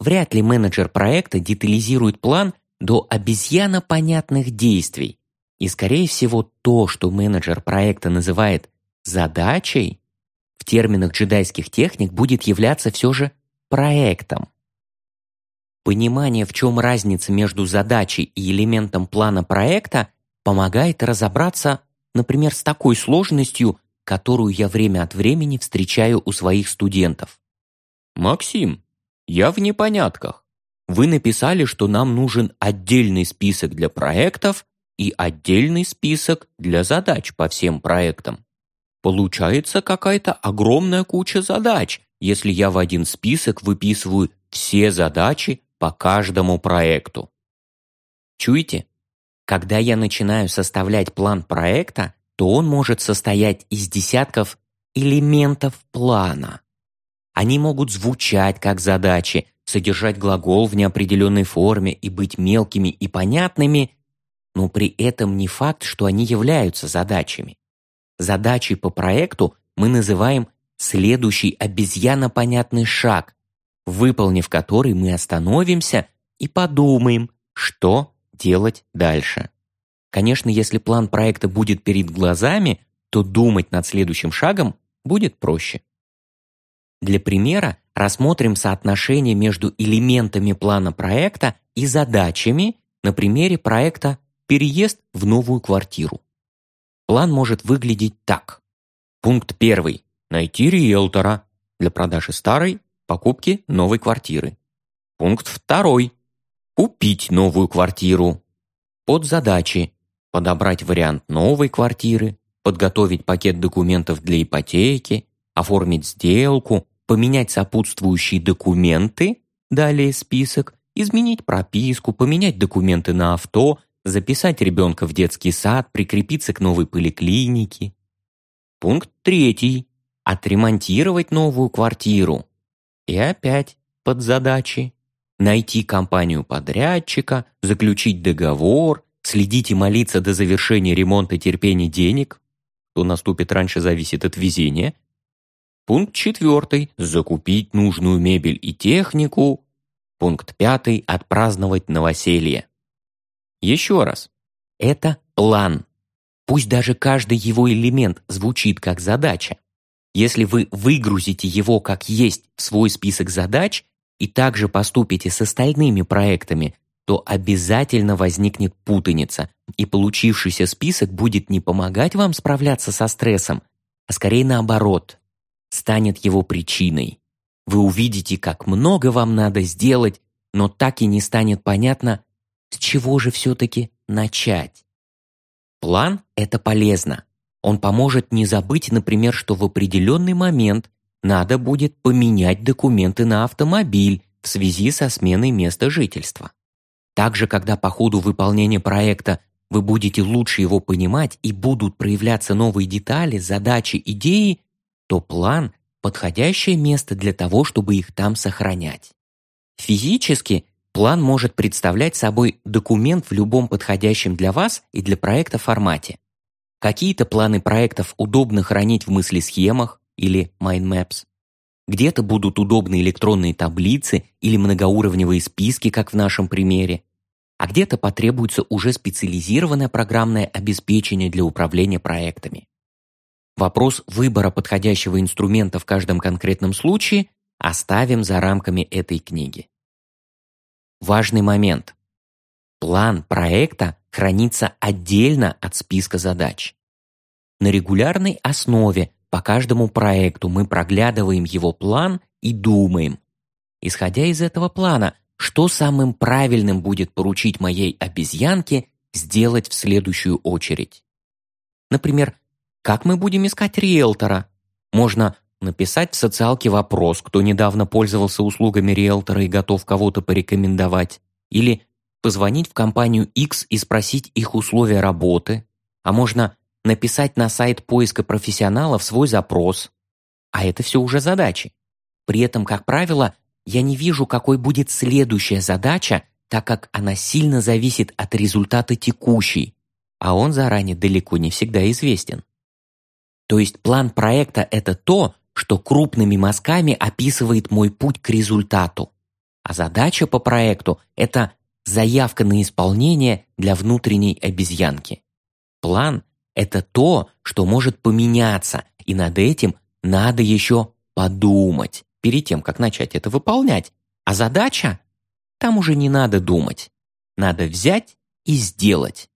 Вряд ли менеджер проекта детализирует план до обезьяно понятных действий. И, скорее всего, то, что менеджер проекта называет задачей, в терминах джедайских техник будет являться все же проектом. Понимание, в чем разница между задачей и элементом плана проекта, помогает разобраться, например, с такой сложностью, которую я время от времени встречаю у своих студентов. «Максим, я в непонятках. Вы написали, что нам нужен отдельный список для проектов и отдельный список для задач по всем проектам. Получается какая-то огромная куча задач, если я в один список выписываю все задачи по каждому проекту. Чуете? Когда я начинаю составлять план проекта, то он может состоять из десятков элементов плана. Они могут звучать как задачи, содержать глагол в неопределенной форме и быть мелкими и понятными, но при этом не факт, что они являются задачами. Задачей по проекту мы называем следующий обезьянопонятный шаг, выполнив который мы остановимся и подумаем, что делать дальше. Конечно, если план проекта будет перед глазами, то думать над следующим шагом будет проще. Для примера рассмотрим соотношение между элементами плана проекта и задачами на примере проекта «Переезд в новую квартиру». План может выглядеть так. Пункт первый. Найти риэлтора для продажи старой, покупки новой квартиры. Пункт второй. Купить новую квартиру. Под задачи. Подобрать вариант новой квартиры, подготовить пакет документов для ипотеки, оформить сделку, поменять сопутствующие документы, далее список, изменить прописку, поменять документы на авто, записать ребенка в детский сад, прикрепиться к новой поликлинике. Пункт третий. Отремонтировать новую квартиру. И опять под задачи. Найти компанию-подрядчика, заключить договор, следить и молиться до завершения ремонта терпения денег. Что наступит раньше, зависит от везения. Пункт четвертый. Закупить нужную мебель и технику. Пункт пятый. Отпраздновать новоселье. Еще раз. Это план. Пусть даже каждый его элемент звучит как задача. Если вы выгрузите его как есть в свой список задач и также поступите с остальными проектами, то обязательно возникнет путаница, и получившийся список будет не помогать вам справляться со стрессом, а скорее наоборот, станет его причиной. Вы увидите, как много вам надо сделать, но так и не станет понятно, с чего же все-таки начать? План – это полезно. Он поможет не забыть, например, что в определенный момент надо будет поменять документы на автомобиль в связи со сменой места жительства. Также, когда по ходу выполнения проекта вы будете лучше его понимать и будут проявляться новые детали, задачи, идеи, то план – подходящее место для того, чтобы их там сохранять. Физически План может представлять собой документ в любом подходящем для вас и для проекта формате. Какие-то планы проектов удобно хранить в мысли-схемах или mindmaps. Где-то будут удобны электронные таблицы или многоуровневые списки, как в нашем примере. А где-то потребуется уже специализированное программное обеспечение для управления проектами. Вопрос выбора подходящего инструмента в каждом конкретном случае оставим за рамками этой книги. Важный момент. План проекта хранится отдельно от списка задач. На регулярной основе по каждому проекту мы проглядываем его план и думаем. Исходя из этого плана, что самым правильным будет поручить моей обезьянке сделать в следующую очередь. Например, как мы будем искать риэлтора? Можно написать в социалке вопрос, кто недавно пользовался услугами риэлтора и готов кого-то порекомендовать, или позвонить в компанию X и спросить их условия работы, а можно написать на сайт поиска профессионалов свой запрос. А это все уже задачи. При этом, как правило, я не вижу, какой будет следующая задача, так как она сильно зависит от результата текущей, а он заранее далеко не всегда известен. То есть план проекта – это то, что крупными мазками описывает мой путь к результату. А задача по проекту – это заявка на исполнение для внутренней обезьянки. План – это то, что может поменяться, и над этим надо еще подумать перед тем, как начать это выполнять. А задача? Там уже не надо думать. Надо взять и сделать.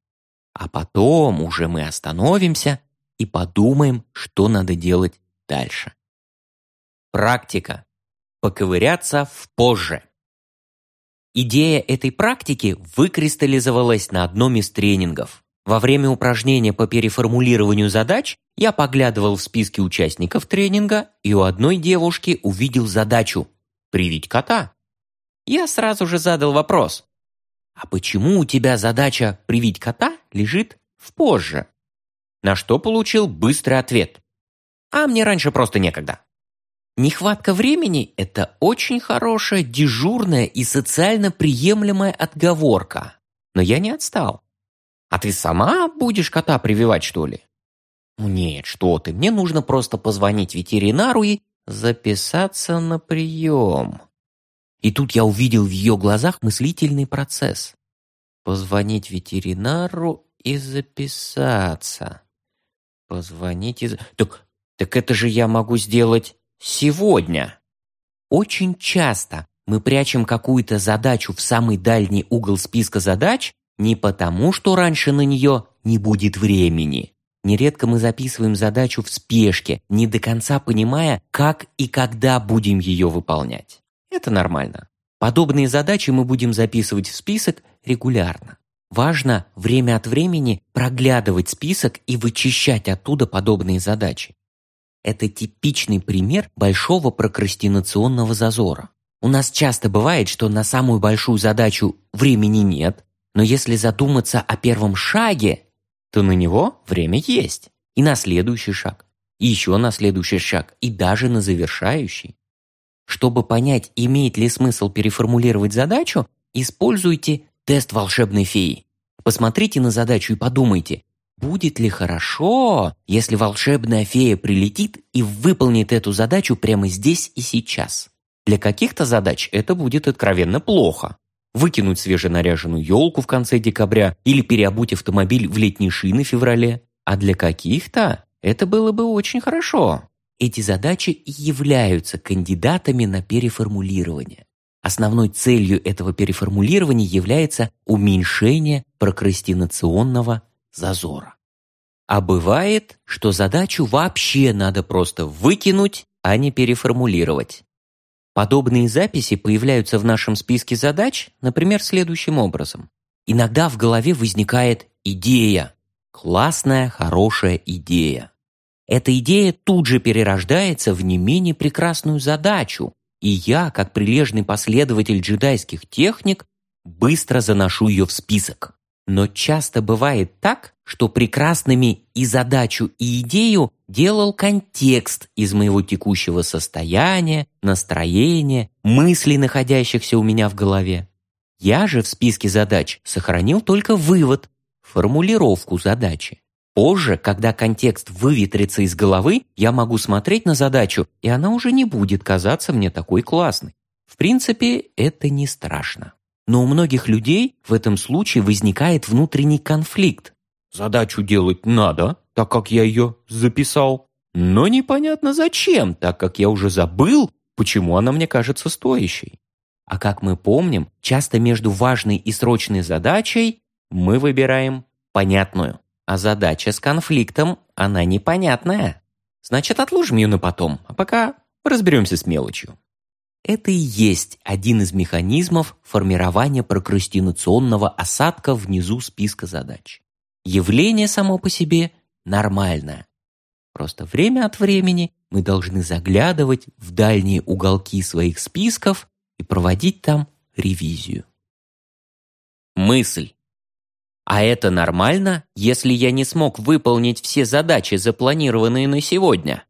А потом уже мы остановимся и подумаем, что надо делать дальше. Практика. Поковыряться в позже. Идея этой практики выкристаллизовалась на одном из тренингов. Во время упражнения по переформулированию задач я поглядывал в списки участников тренинга и у одной девушки увидел задачу «Привить кота». Я сразу же задал вопрос «А почему у тебя задача «привить кота» лежит в позже?» На что получил быстрый ответ «А мне раньше просто некогда». Нехватка времени – это очень хорошая, дежурная и социально приемлемая отговорка. Но я не отстал. А ты сама будешь кота прививать, что ли? Ну нет, что ты, мне нужно просто позвонить ветеринару и записаться на прием. И тут я увидел в ее глазах мыслительный процесс. Позвонить ветеринару и записаться. Позвонить и... Так, так это же я могу сделать сегодня. Очень часто мы прячем какую-то задачу в самый дальний угол списка задач, не потому, что раньше на нее не будет времени. Нередко мы записываем задачу в спешке, не до конца понимая, как и когда будем ее выполнять. Это нормально. Подобные задачи мы будем записывать в список регулярно. Важно время от времени проглядывать список и вычищать оттуда подобные задачи. Это типичный пример большого прокрастинационного зазора. У нас часто бывает, что на самую большую задачу времени нет, но если задуматься о первом шаге, то на него время есть. И на следующий шаг, и еще на следующий шаг, и даже на завершающий. Чтобы понять, имеет ли смысл переформулировать задачу, используйте тест волшебной феи. Посмотрите на задачу и подумайте, будет ли хорошо, если волшебная фея прилетит и выполнит эту задачу прямо здесь и сейчас. Для каких-то задач это будет откровенно плохо выкинуть свеженаряженную елку в конце декабря или переобуть автомобиль в летние шины в феврале. А для каких-то это было бы очень хорошо. Эти задачи являются кандидатами на переформулирование. Основной целью этого переформулирования является уменьшение прокрастинационного зазора. А бывает, что задачу вообще надо просто выкинуть, а не переформулировать. Подобные записи появляются в нашем списке задач, например, следующим образом. Иногда в голове возникает идея. Классная, хорошая идея. Эта идея тут же перерождается в не менее прекрасную задачу, и я, как прилежный последователь джедайских техник, быстро заношу ее в список. Но часто бывает так, что прекрасными и задачу, и идею делал контекст из моего текущего состояния, настроения, мыслей, находящихся у меня в голове. Я же в списке задач сохранил только вывод, формулировку задачи. Позже, когда контекст выветрится из головы, я могу смотреть на задачу, и она уже не будет казаться мне такой классной. В принципе, это не страшно. Но у многих людей в этом случае возникает внутренний конфликт. Задачу делать надо, так как я ее записал, но непонятно зачем, так как я уже забыл, почему она мне кажется стоящей. А как мы помним, часто между важной и срочной задачей мы выбираем понятную, а задача с конфликтом, она непонятная. Значит, отложим ее на потом, а пока разберемся с мелочью. Это и есть один из механизмов формирования прокрастинационного осадка внизу списка задач. Явление само по себе нормальное. Просто время от времени мы должны заглядывать в дальние уголки своих списков и проводить там ревизию. Мысль. А это нормально, если я не смог выполнить все задачи, запланированные на сегодня?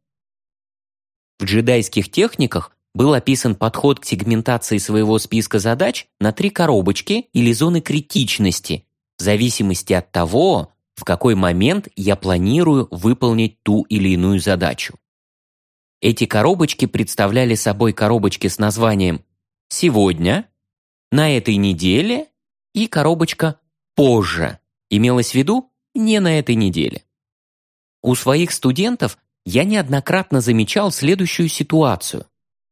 В джедайских техниках был описан подход к сегментации своего списка задач на три коробочки или зоны критичности, в зависимости от того, в какой момент я планирую выполнить ту или иную задачу. Эти коробочки представляли собой коробочки с названием «Сегодня», «На этой неделе» и коробочка «Позже». Имелось в виду не на этой неделе. У своих студентов я неоднократно замечал следующую ситуацию.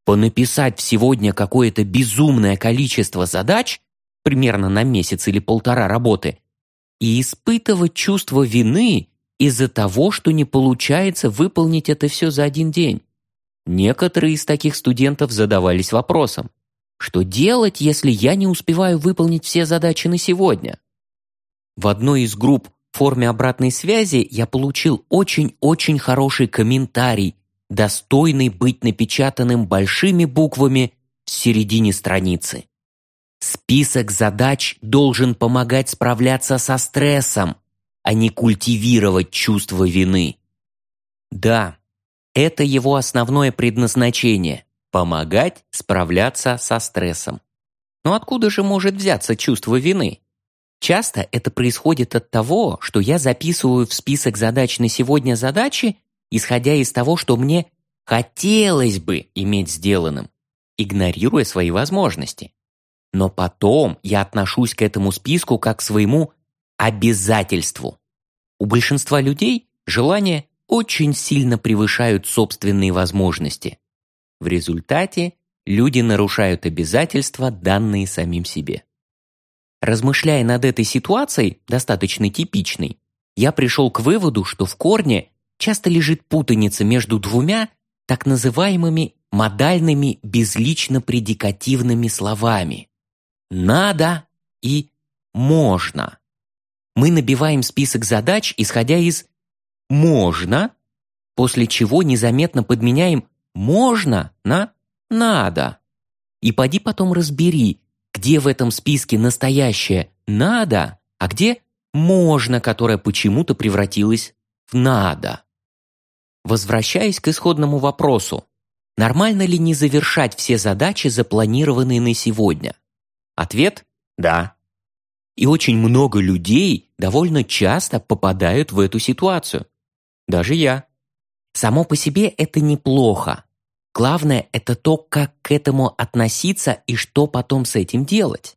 Понаписать сегодня какое-то безумное количество задач, примерно на месяц или полтора работы, и испытывать чувство вины из-за того, что не получается выполнить это все за один день. Некоторые из таких студентов задавались вопросом, что делать, если я не успеваю выполнить все задачи на сегодня? В одной из групп в форме обратной связи я получил очень-очень хороший комментарий, достойный быть напечатанным большими буквами в середине страницы. Список задач должен помогать справляться со стрессом, а не культивировать чувство вины. Да, это его основное предназначение – помогать справляться со стрессом. Но откуда же может взяться чувство вины? Часто это происходит от того, что я записываю в список задач на сегодня задачи, исходя из того, что мне хотелось бы иметь сделанным, игнорируя свои возможности. Но потом я отношусь к этому списку как к своему обязательству. У большинства людей желания очень сильно превышают собственные возможности. В результате люди нарушают обязательства, данные самим себе. Размышляя над этой ситуацией, достаточно типичной, я пришел к выводу, что в корне часто лежит путаница между двумя так называемыми модальными безлично-предикативными словами «надо» и «можно». Мы набиваем список задач, исходя из «можно», после чего незаметно подменяем «можно» на «надо». И поди потом разбери, где в этом списке настоящее «надо», а где «можно», которое почему-то превратилось в «надо». Возвращаясь к исходному вопросу, нормально ли не завершать все задачи, запланированные на сегодня? Ответ – да. И очень много людей довольно часто попадают в эту ситуацию. Даже я. Само по себе это неплохо. Главное – это то, как к этому относиться и что потом с этим делать.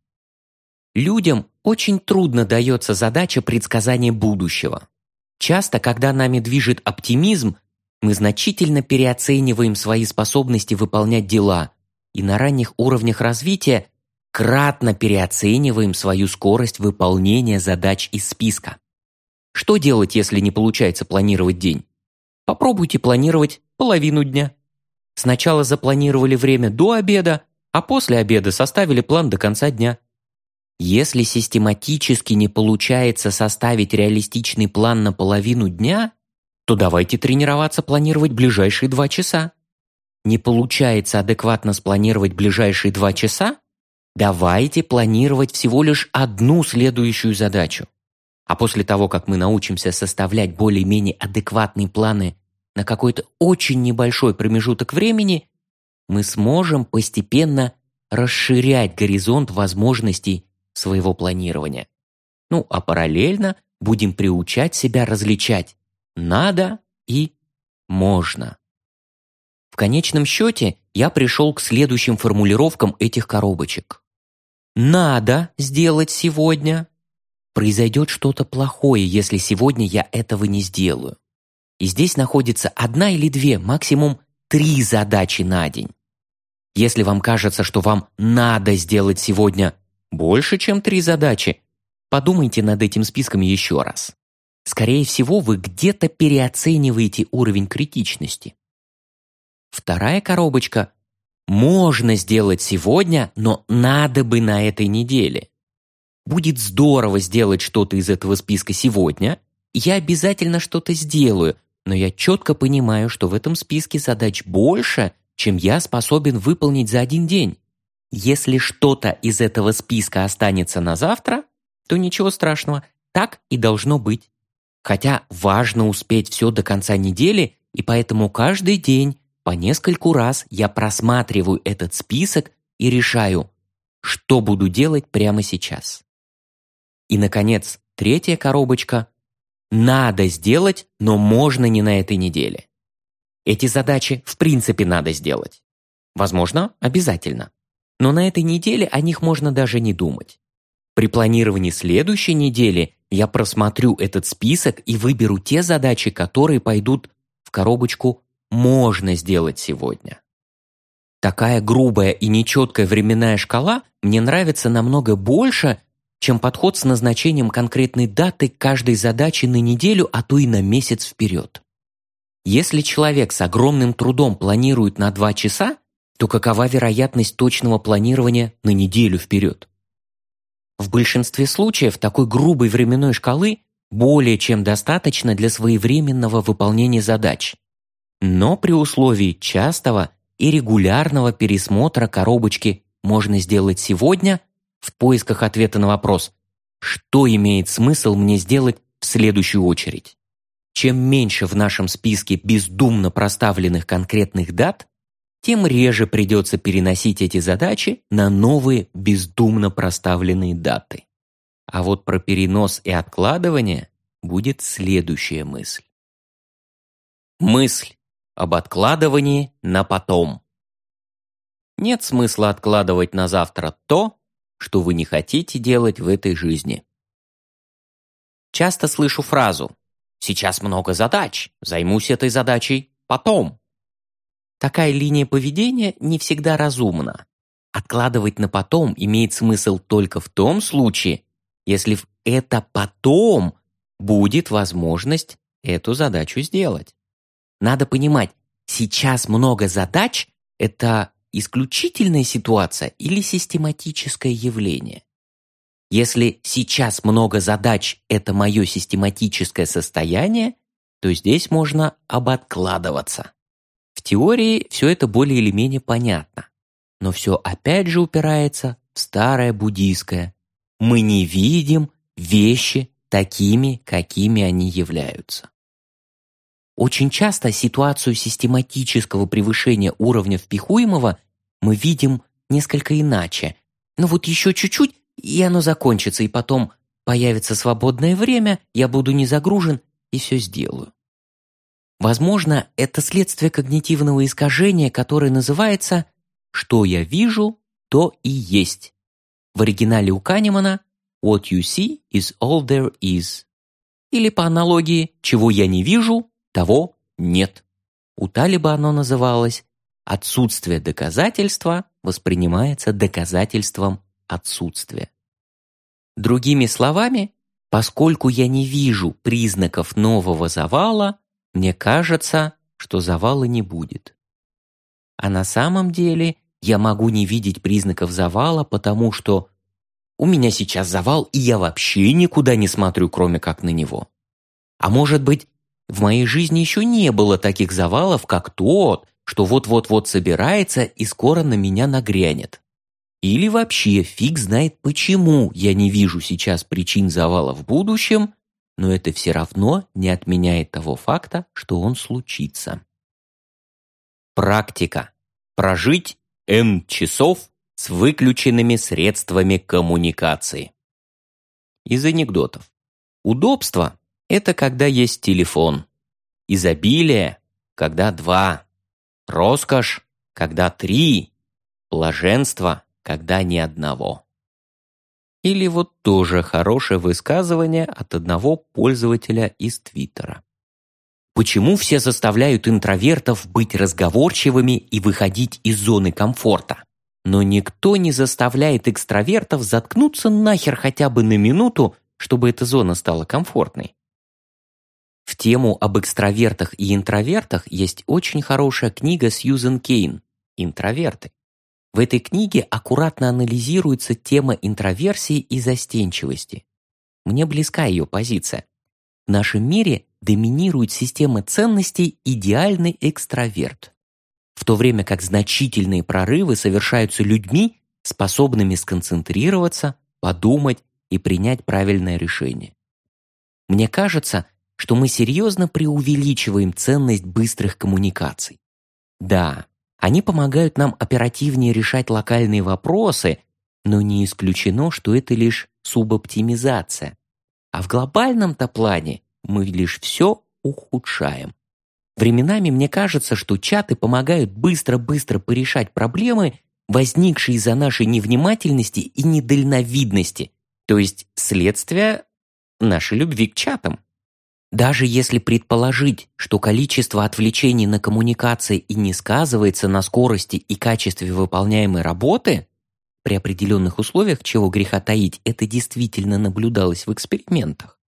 Людям очень трудно дается задача предсказания будущего. Часто, когда нами движет оптимизм, мы значительно переоцениваем свои способности выполнять дела и на ранних уровнях развития кратно переоцениваем свою скорость выполнения задач из списка. Что делать, если не получается планировать день? Попробуйте планировать половину дня. Сначала запланировали время до обеда, а после обеда составили план до конца дня. Если систематически не получается составить реалистичный план на половину дня, то давайте тренироваться планировать ближайшие два часа. Не получается адекватно спланировать ближайшие два часа? Давайте планировать всего лишь одну следующую задачу. А после того, как мы научимся составлять более-менее адекватные планы на какой-то очень небольшой промежуток времени, мы сможем постепенно расширять горизонт возможностей своего планирования. Ну, а параллельно будем приучать себя различать «надо» и «можно». В конечном счете я пришел к следующим формулировкам этих коробочек. «Надо сделать сегодня», произойдет что-то плохое, если сегодня я этого не сделаю. И здесь находится одна или две, максимум три задачи на день. Если вам кажется, что вам надо сделать сегодня больше, чем три задачи, подумайте над этим списком еще раз. Скорее всего, вы где-то переоцениваете уровень критичности. Вторая коробочка можно сделать сегодня, но надо бы на этой неделе. Будет здорово сделать что-то из этого списка сегодня, я обязательно что-то сделаю, но я четко понимаю, что в этом списке задач больше, чем я способен выполнить за один день. Если что-то из этого списка останется на завтра, то ничего страшного, так и должно быть. Хотя важно успеть все до конца недели, и поэтому каждый день по нескольку раз я просматриваю этот список и решаю, что буду делать прямо сейчас. И, наконец, третья коробочка «Надо сделать, но можно не на этой неделе». Эти задачи в принципе надо сделать. Возможно, обязательно. Но на этой неделе о них можно даже не думать. При планировании следующей недели я просмотрю этот список и выберу те задачи, которые пойдут коробочку можно сделать сегодня. Такая грубая и нечеткая временная шкала мне нравится намного больше, чем подход с назначением конкретной даты каждой задачи на неделю, а то и на месяц вперед. Если человек с огромным трудом планирует на два часа, то какова вероятность точного планирования на неделю вперед? В большинстве случаев такой грубой временной шкалы более чем достаточно для своевременного выполнения задач, но при условии частого и регулярного пересмотра коробочки можно сделать сегодня в поисках ответа на вопрос «Что имеет смысл мне сделать в следующую очередь?». Чем меньше в нашем списке бездумно проставленных конкретных дат, тем реже придется переносить эти задачи на новые бездумно проставленные даты. А вот про перенос и откладывание будет следующая мысль. Мысль об откладывании на потом. Нет смысла откладывать на завтра то, что вы не хотите делать в этой жизни. Часто слышу фразу «Сейчас много задач, займусь этой задачей потом». Такая линия поведения не всегда разумна. Откладывать на потом имеет смысл только в том случае, если в это потом будет возможность эту задачу сделать. Надо понимать, сейчас много задач – это исключительная ситуация или систематическое явление. Если сейчас много задач – это мое систематическое состояние, то здесь можно оботкладываться. В теории все это более или менее понятно. Но все опять же упирается в старое буддийское. Мы не видим вещи такими, какими они являются. Очень часто ситуацию систематического превышения уровня впихуемого мы видим несколько иначе. Ну вот еще чуть-чуть, и оно закончится, и потом появится свободное время, я буду не загружен и все сделаю. Возможно, это следствие когнитивного искажения, которое называется «что я вижу, то и есть». В оригинале у Канемана «What you see is all there is». Или по аналогии «чего я не вижу, того нет. У Талиба оно называлось «отсутствие доказательства воспринимается доказательством отсутствия». Другими словами, поскольку я не вижу признаков нового завала, мне кажется, что завала не будет. А на самом деле я могу не видеть признаков завала, потому что у меня сейчас завал, и я вообще никуда не смотрю, кроме как на него. А может быть, в моей жизни еще не было таких завалов, как тот, что вот-вот-вот собирается и скоро на меня нагрянет. Или вообще фиг знает почему я не вижу сейчас причин завала в будущем, но это все равно не отменяет того факта, что он случится. Практика. Прожить N часов с выключенными средствами коммуникации. Из анекдотов. Удобство это когда есть телефон. Изобилие, когда два. Роскошь, когда три. Блаженство, когда ни одного. Или вот тоже хорошее высказывание от одного пользователя из Твиттера. Почему все заставляют интровертов быть разговорчивыми и выходить из зоны комфорта? Но никто не заставляет экстравертов заткнуться нахер хотя бы на минуту, чтобы эта зона стала комфортной. В тему об экстравертах и интровертах есть очень хорошая книга Сьюзен Кейн «Интроверты». В этой книге аккуратно анализируется тема интроверсии и застенчивости. Мне близка ее позиция. В нашем мире доминирует система ценностей идеальный экстраверт, в то время как значительные прорывы совершаются людьми, способными сконцентрироваться, подумать и принять правильное решение. Мне кажется, что мы серьезно преувеличиваем ценность быстрых коммуникаций. Да, они помогают нам оперативнее решать локальные вопросы, но не исключено, что это лишь субоптимизация. А в глобальном-то плане мы лишь все ухудшаем. Временами мне кажется, что чаты помогают быстро-быстро порешать проблемы, возникшие из-за нашей невнимательности и недальновидности, то есть следствие нашей любви к чатам. Даже если предположить, что количество отвлечений на коммуникации и не сказывается на скорости и качестве выполняемой работы, при определенных условиях, чего греха таить, это действительно наблюдалось в экспериментах,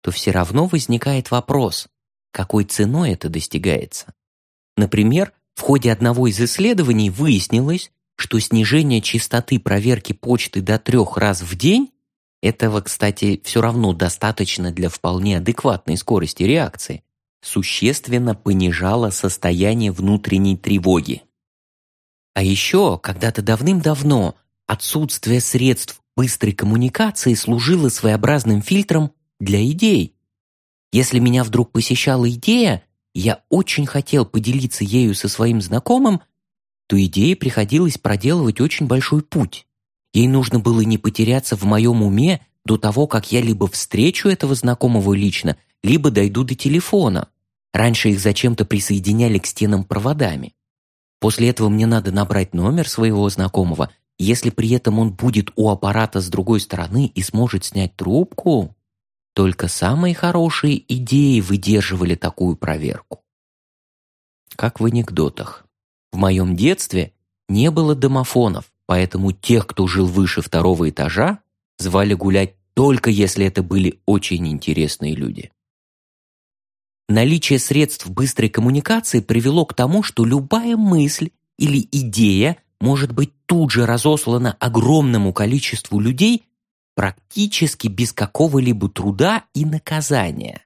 то все равно возникает вопрос, какой ценой это достигается. Например, в ходе одного из исследований выяснилось, что снижение частоты проверки почты до трех раз в день этого, кстати, все равно достаточно для вполне адекватной скорости реакции, существенно понижало состояние внутренней тревоги. А еще когда-то давным-давно отсутствие средств быстрой коммуникации служило своеобразным фильтром для идей. Если меня вдруг посещала идея, я очень хотел поделиться ею со своим знакомым, то идее приходилось проделывать очень большой путь. Ей нужно было не потеряться в моем уме до того, как я либо встречу этого знакомого лично, либо дойду до телефона. Раньше их зачем-то присоединяли к стенам проводами. После этого мне надо набрать номер своего знакомого. Если при этом он будет у аппарата с другой стороны и сможет снять трубку, только самые хорошие идеи выдерживали такую проверку. Как в анекдотах. В моем детстве не было домофонов, поэтому тех, кто жил выше второго этажа, звали гулять только если это были очень интересные люди. Наличие средств быстрой коммуникации привело к тому, что любая мысль или идея может быть тут же разослана огромному количеству людей практически без какого-либо труда и наказания.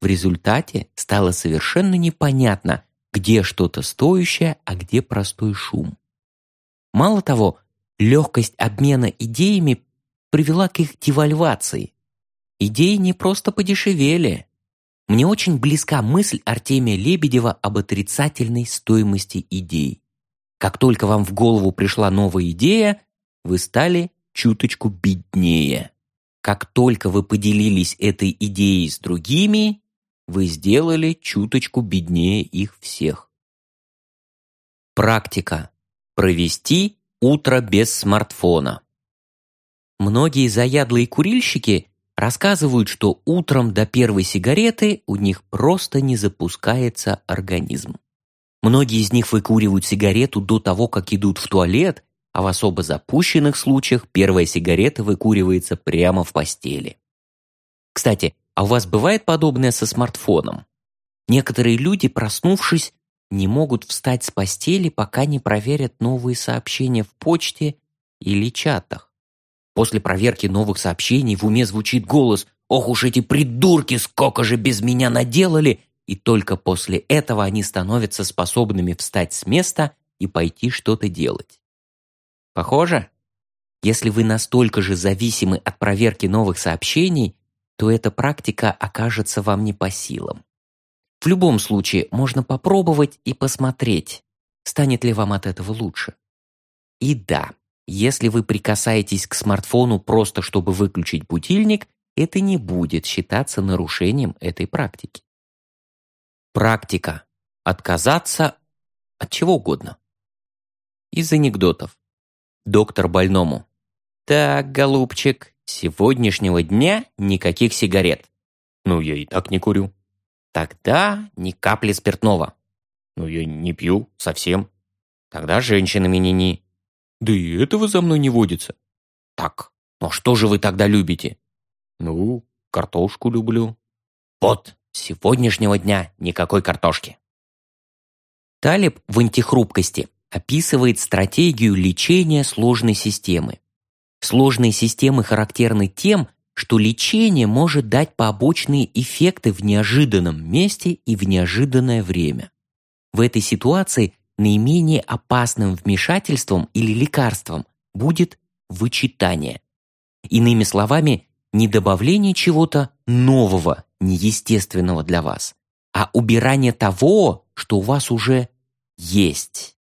В результате стало совершенно непонятно, где что-то стоящее, а где простой шум. Мало того, легкость обмена идеями привела к их девальвации. Идеи не просто подешевели. Мне очень близка мысль Артемия Лебедева об отрицательной стоимости идей. Как только вам в голову пришла новая идея, вы стали чуточку беднее. Как только вы поделились этой идеей с другими, вы сделали чуточку беднее их всех. Практика. Провести утро без смартфона. Многие заядлые курильщики рассказывают, что утром до первой сигареты у них просто не запускается организм. Многие из них выкуривают сигарету до того, как идут в туалет а в особо запущенных случаях первая сигарета выкуривается прямо в постели. Кстати, а у вас бывает подобное со смартфоном? Некоторые люди, проснувшись, не могут встать с постели, пока не проверят новые сообщения в почте или чатах. После проверки новых сообщений в уме звучит голос «Ох уж эти придурки, сколько же без меня наделали!» И только после этого они становятся способными встать с места и пойти что-то делать. Похоже? Если вы настолько же зависимы от проверки новых сообщений, то эта практика окажется вам не по силам. В любом случае, можно попробовать и посмотреть, станет ли вам от этого лучше. И да, если вы прикасаетесь к смартфону просто чтобы выключить будильник, это не будет считаться нарушением этой практики. Практика. Отказаться от чего угодно. Из анекдотов. Доктор больному. «Так, голубчик, с сегодняшнего дня никаких сигарет». «Ну, я и так не курю». «Тогда ни капли спиртного». «Ну, я не пью совсем». «Тогда женщинами не ни». «Да и этого за мной не водится». «Так, ну что же вы тогда любите?» «Ну, картошку люблю». «Вот, с сегодняшнего дня никакой картошки». Талиб в антихрупкости описывает стратегию лечения сложной системы. Сложные системы характерны тем, что лечение может дать побочные эффекты в неожиданном месте и в неожиданное время. В этой ситуации наименее опасным вмешательством или лекарством будет вычитание. Иными словами, не добавление чего-то нового, неестественного для вас, а убирание того, что у вас уже есть.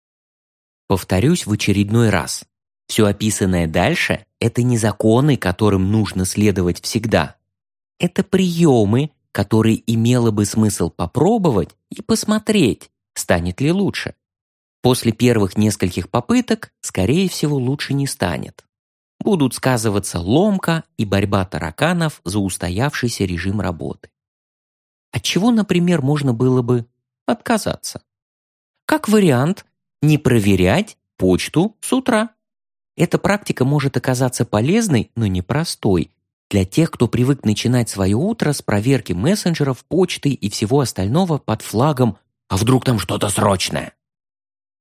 Повторюсь в очередной раз. Все описанное дальше – это не законы, которым нужно следовать всегда. Это приемы, которые имело бы смысл попробовать и посмотреть, станет ли лучше. После первых нескольких попыток, скорее всего, лучше не станет. Будут сказываться ломка и борьба тараканов за устоявшийся режим работы. от чего, например, можно было бы отказаться. Как вариант, не проверять почту с утра. Эта практика может оказаться полезной, но непростой для тех, кто привык начинать свое утро с проверки мессенджеров, почты и всего остального под флагом «А вдруг там что-то срочное?».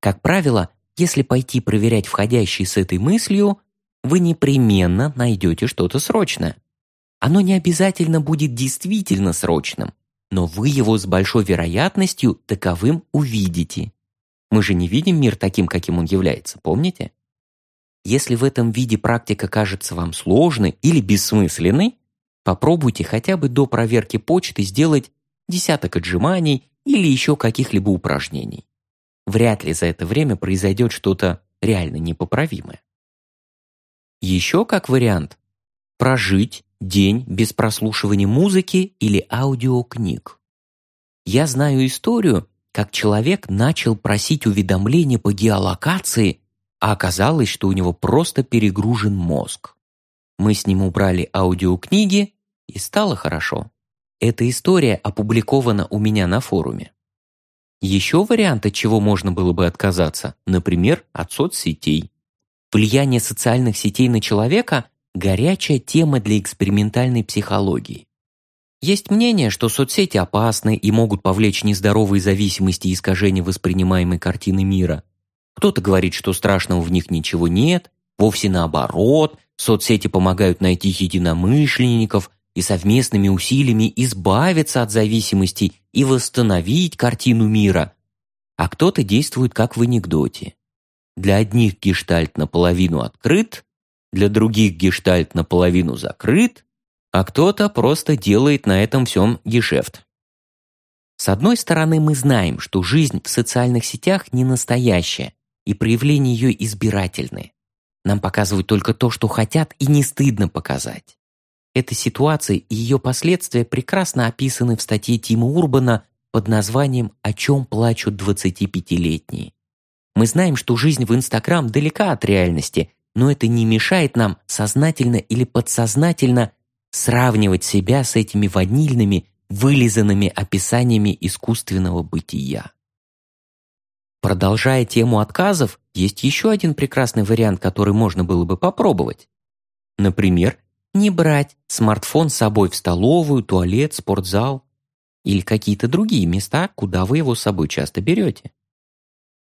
Как правило, если пойти проверять входящий с этой мыслью, вы непременно найдете что-то срочное. Оно не обязательно будет действительно срочным, но вы его с большой вероятностью таковым увидите. Мы же не видим мир таким, каким он является, помните? Если в этом виде практика кажется вам сложной или бессмысленной, попробуйте хотя бы до проверки почты сделать десяток отжиманий или еще каких-либо упражнений. Вряд ли за это время произойдет что-то реально непоправимое. Еще как вариант – прожить день без прослушивания музыки или аудиокниг. Я знаю историю, как человек начал просить уведомления по геолокации, а оказалось, что у него просто перегружен мозг. Мы с ним убрали аудиокниги, и стало хорошо. Эта история опубликована у меня на форуме. Еще вариант, от чего можно было бы отказаться, например, от соцсетей. Влияние социальных сетей на человека – горячая тема для экспериментальной психологии. Есть мнение, что соцсети опасны и могут повлечь нездоровые зависимости и искажения воспринимаемой картины мира. Кто-то говорит, что страшного в них ничего нет, вовсе наоборот, соцсети помогают найти единомышленников и совместными усилиями избавиться от зависимостей и восстановить картину мира. А кто-то действует как в анекдоте. Для одних гештальт наполовину открыт, для других гештальт наполовину закрыт, а кто-то просто делает на этом всем гешефт. С одной стороны, мы знаем, что жизнь в социальных сетях не настоящая, и проявления ее избирательны. Нам показывают только то, что хотят, и не стыдно показать. Эта ситуация и ее последствия прекрасно описаны в статье Тима Урбана под названием «О чем плачут 25-летние». Мы знаем, что жизнь в Инстаграм далека от реальности, но это не мешает нам сознательно или подсознательно сравнивать себя с этими ванильными, вылизанными описаниями искусственного бытия. Продолжая тему отказов, есть еще один прекрасный вариант, который можно было бы попробовать. Например, не брать смартфон с собой в столовую, туалет, спортзал или какие-то другие места, куда вы его с собой часто берете.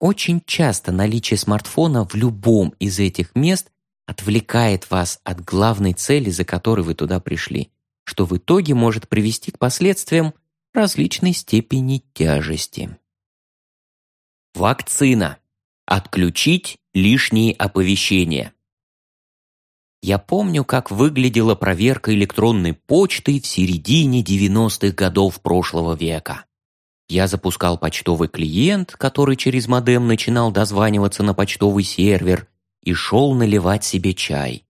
Очень часто наличие смартфона в любом из этих мест отвлекает вас от главной цели, за которой вы туда пришли, что в итоге может привести к последствиям различной степени тяжести. Вакцина. Отключить лишние оповещения. Я помню, как выглядела проверка электронной почты в середине 90-х годов прошлого века. Я запускал почтовый клиент, который через модем начинал дозваниваться на почтовый сервер, и шел наливать себе чай.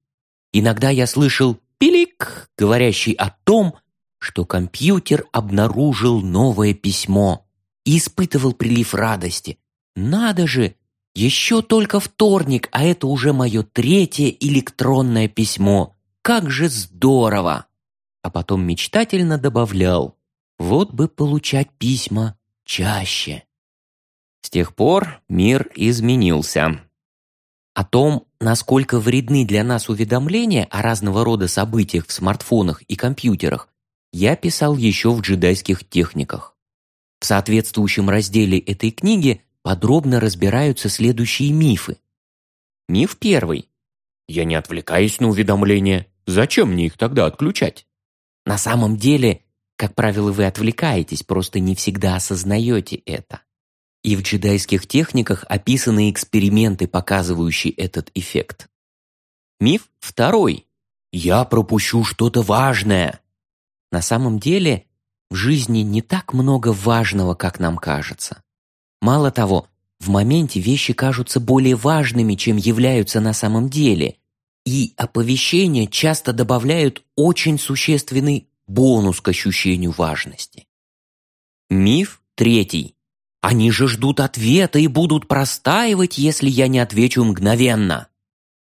Иногда я слышал «пилик», говорящий о том, что компьютер обнаружил новое письмо и испытывал прилив радости. Надо же, еще только вторник, а это уже мое третье электронное письмо. Как же здорово! А потом мечтательно добавлял, вот бы получать письма чаще. С тех пор мир изменился. О том, насколько вредны для нас уведомления о разного рода событиях в смартфонах и компьютерах, я писал еще в джедайских техниках. В соответствующем разделе этой книги подробно разбираются следующие мифы. Миф первый. Я не отвлекаюсь на уведомления. Зачем мне их тогда отключать? На самом деле, как правило, вы отвлекаетесь, просто не всегда осознаете это. И в джедайских техниках описаны эксперименты, показывающие этот эффект. Миф второй. «Я пропущу что-то важное». На самом деле, в жизни не так много важного, как нам кажется. Мало того, в моменте вещи кажутся более важными, чем являются на самом деле, и оповещения часто добавляют очень существенный бонус к ощущению важности. Миф третий. Они же ждут ответа и будут простаивать, если я не отвечу мгновенно.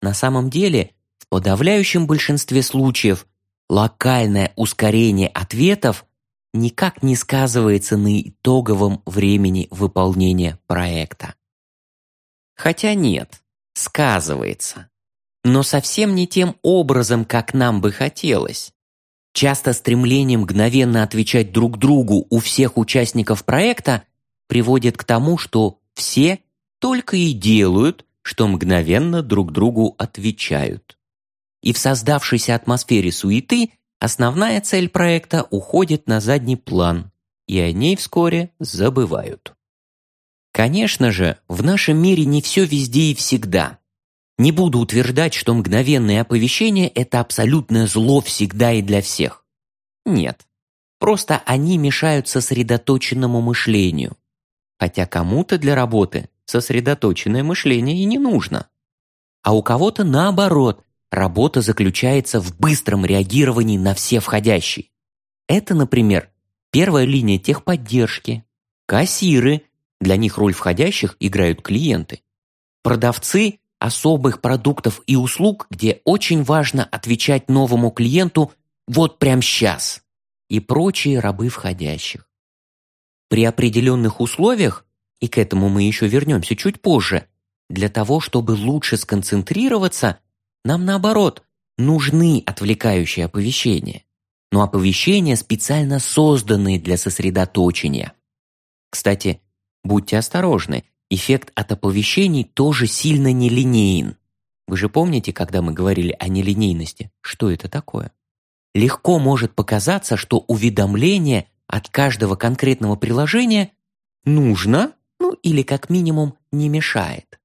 На самом деле, в подавляющем большинстве случаев локальное ускорение ответов никак не сказывается на итоговом времени выполнения проекта. Хотя нет, сказывается. Но совсем не тем образом, как нам бы хотелось. Часто стремление мгновенно отвечать друг другу у всех участников проекта приводит к тому, что все только и делают, что мгновенно друг другу отвечают. И в создавшейся атмосфере суеты основная цель проекта уходит на задний план, и о ней вскоре забывают. Конечно же, в нашем мире не все везде и всегда. Не буду утверждать, что мгновенные оповещения – это абсолютное зло всегда и для всех. Нет. Просто они мешают сосредоточенному мышлению. Хотя кому-то для работы сосредоточенное мышление и не нужно. А у кого-то наоборот, работа заключается в быстром реагировании на все входящие. Это, например, первая линия техподдержки, кассиры, для них роль входящих играют клиенты, продавцы особых продуктов и услуг, где очень важно отвечать новому клиенту вот прямо сейчас, и прочие рабы входящих. При определенных условиях, и к этому мы еще вернемся чуть позже, для того, чтобы лучше сконцентрироваться, нам наоборот, нужны отвлекающие оповещения. Но оповещения специально созданные для сосредоточения. Кстати, будьте осторожны, эффект от оповещений тоже сильно нелинеен. Вы же помните, когда мы говорили о нелинейности? Что это такое? Легко может показаться, что уведомление от каждого конкретного приложения нужно, ну или как минимум не мешает.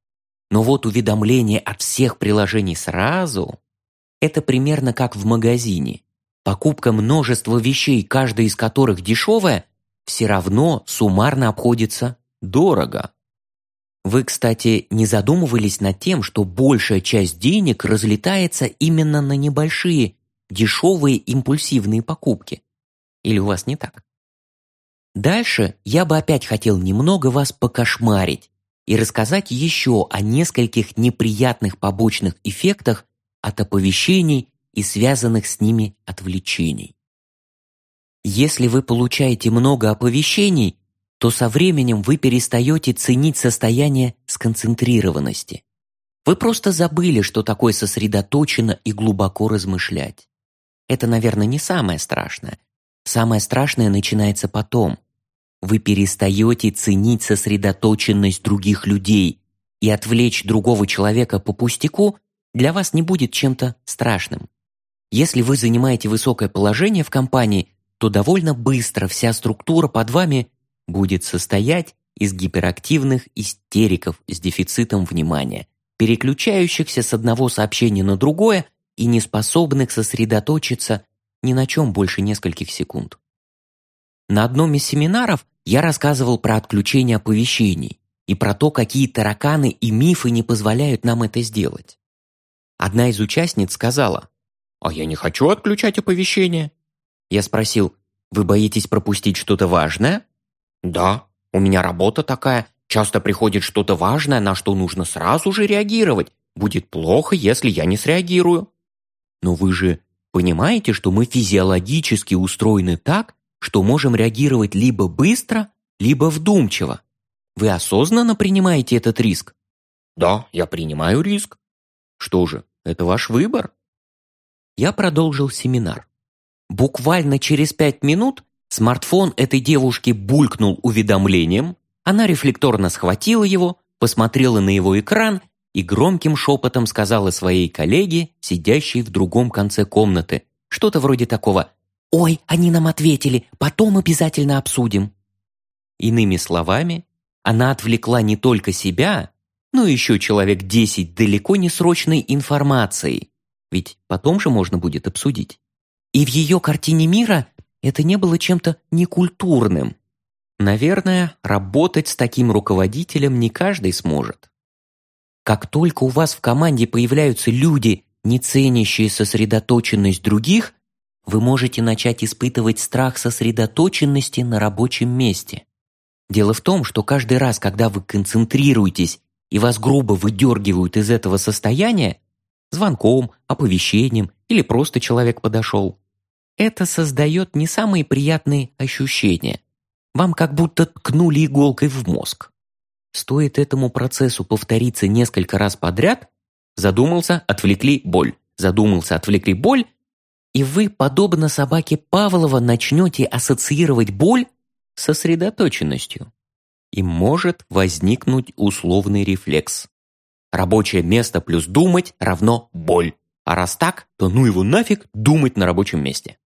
Но вот уведомление от всех приложений сразу – это примерно как в магазине. Покупка множества вещей, каждая из которых дешевая, все равно суммарно обходится дорого. Вы, кстати, не задумывались над тем, что большая часть денег разлетается именно на небольшие, дешевые импульсивные покупки? Или у вас не так? Дальше я бы опять хотел немного вас покошмарить и рассказать еще о нескольких неприятных побочных эффектах от оповещений и связанных с ними отвлечений. Если вы получаете много оповещений, то со временем вы перестаете ценить состояние сконцентрированности. Вы просто забыли, что такое сосредоточенно и глубоко размышлять. Это, наверное, не самое страшное. Самое страшное начинается потом, вы перестаете ценить сосредоточенность других людей, и отвлечь другого человека по пустяку для вас не будет чем-то страшным. Если вы занимаете высокое положение в компании, то довольно быстро вся структура под вами будет состоять из гиперактивных истериков с дефицитом внимания, переключающихся с одного сообщения на другое и не способных сосредоточиться ни на чем больше нескольких секунд. На одном из семинаров я рассказывал про отключение оповещений и про то, какие тараканы и мифы не позволяют нам это сделать. Одна из участниц сказала, «А я не хочу отключать оповещения». Я спросил, «Вы боитесь пропустить что-то важное?» «Да, у меня работа такая. Часто приходит что-то важное, на что нужно сразу же реагировать. Будет плохо, если я не среагирую». «Но вы же понимаете, что мы физиологически устроены так, что можем реагировать либо быстро, либо вдумчиво. Вы осознанно принимаете этот риск? Да, я принимаю риск. Что же, это ваш выбор. Я продолжил семинар. Буквально через пять минут смартфон этой девушки булькнул уведомлением, она рефлекторно схватила его, посмотрела на его экран и громким шепотом сказала своей коллеге, сидящей в другом конце комнаты, что-то вроде такого «Ой, они нам ответили, потом обязательно обсудим». Иными словами, она отвлекла не только себя, но еще человек десять далеко не срочной информацией, ведь потом же можно будет обсудить. И в ее картине мира это не было чем-то некультурным. Наверное, работать с таким руководителем не каждый сможет. Как только у вас в команде появляются люди, не ценящие сосредоточенность других, вы можете начать испытывать страх сосредоточенности на рабочем месте. Дело в том, что каждый раз, когда вы концентрируетесь и вас грубо выдергивают из этого состояния, звонком, оповещением или просто человек подошел, это создает не самые приятные ощущения. Вам как будто ткнули иголкой в мозг. Стоит этому процессу повториться несколько раз подряд, задумался, отвлекли боль, задумался, отвлекли боль, и вы, подобно собаке Павлова, начнете ассоциировать боль с сосредоточенностью. И может возникнуть условный рефлекс. Рабочее место плюс думать равно боль. А раз так, то ну его нафиг думать на рабочем месте.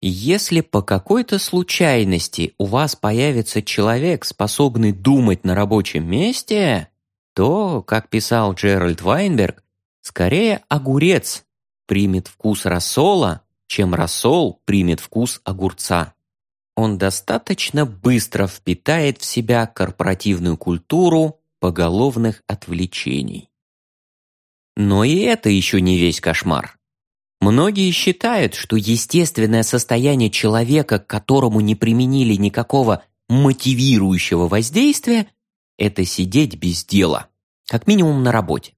Если по какой-то случайности у вас появится человек, способный думать на рабочем месте, то, как писал Джеральд Вайнберг, скорее огурец примет вкус рассола, чем рассол примет вкус огурца. Он достаточно быстро впитает в себя корпоративную культуру поголовных отвлечений. Но и это еще не весь кошмар. Многие считают, что естественное состояние человека, к которому не применили никакого мотивирующего воздействия, это сидеть без дела, как минимум на работе.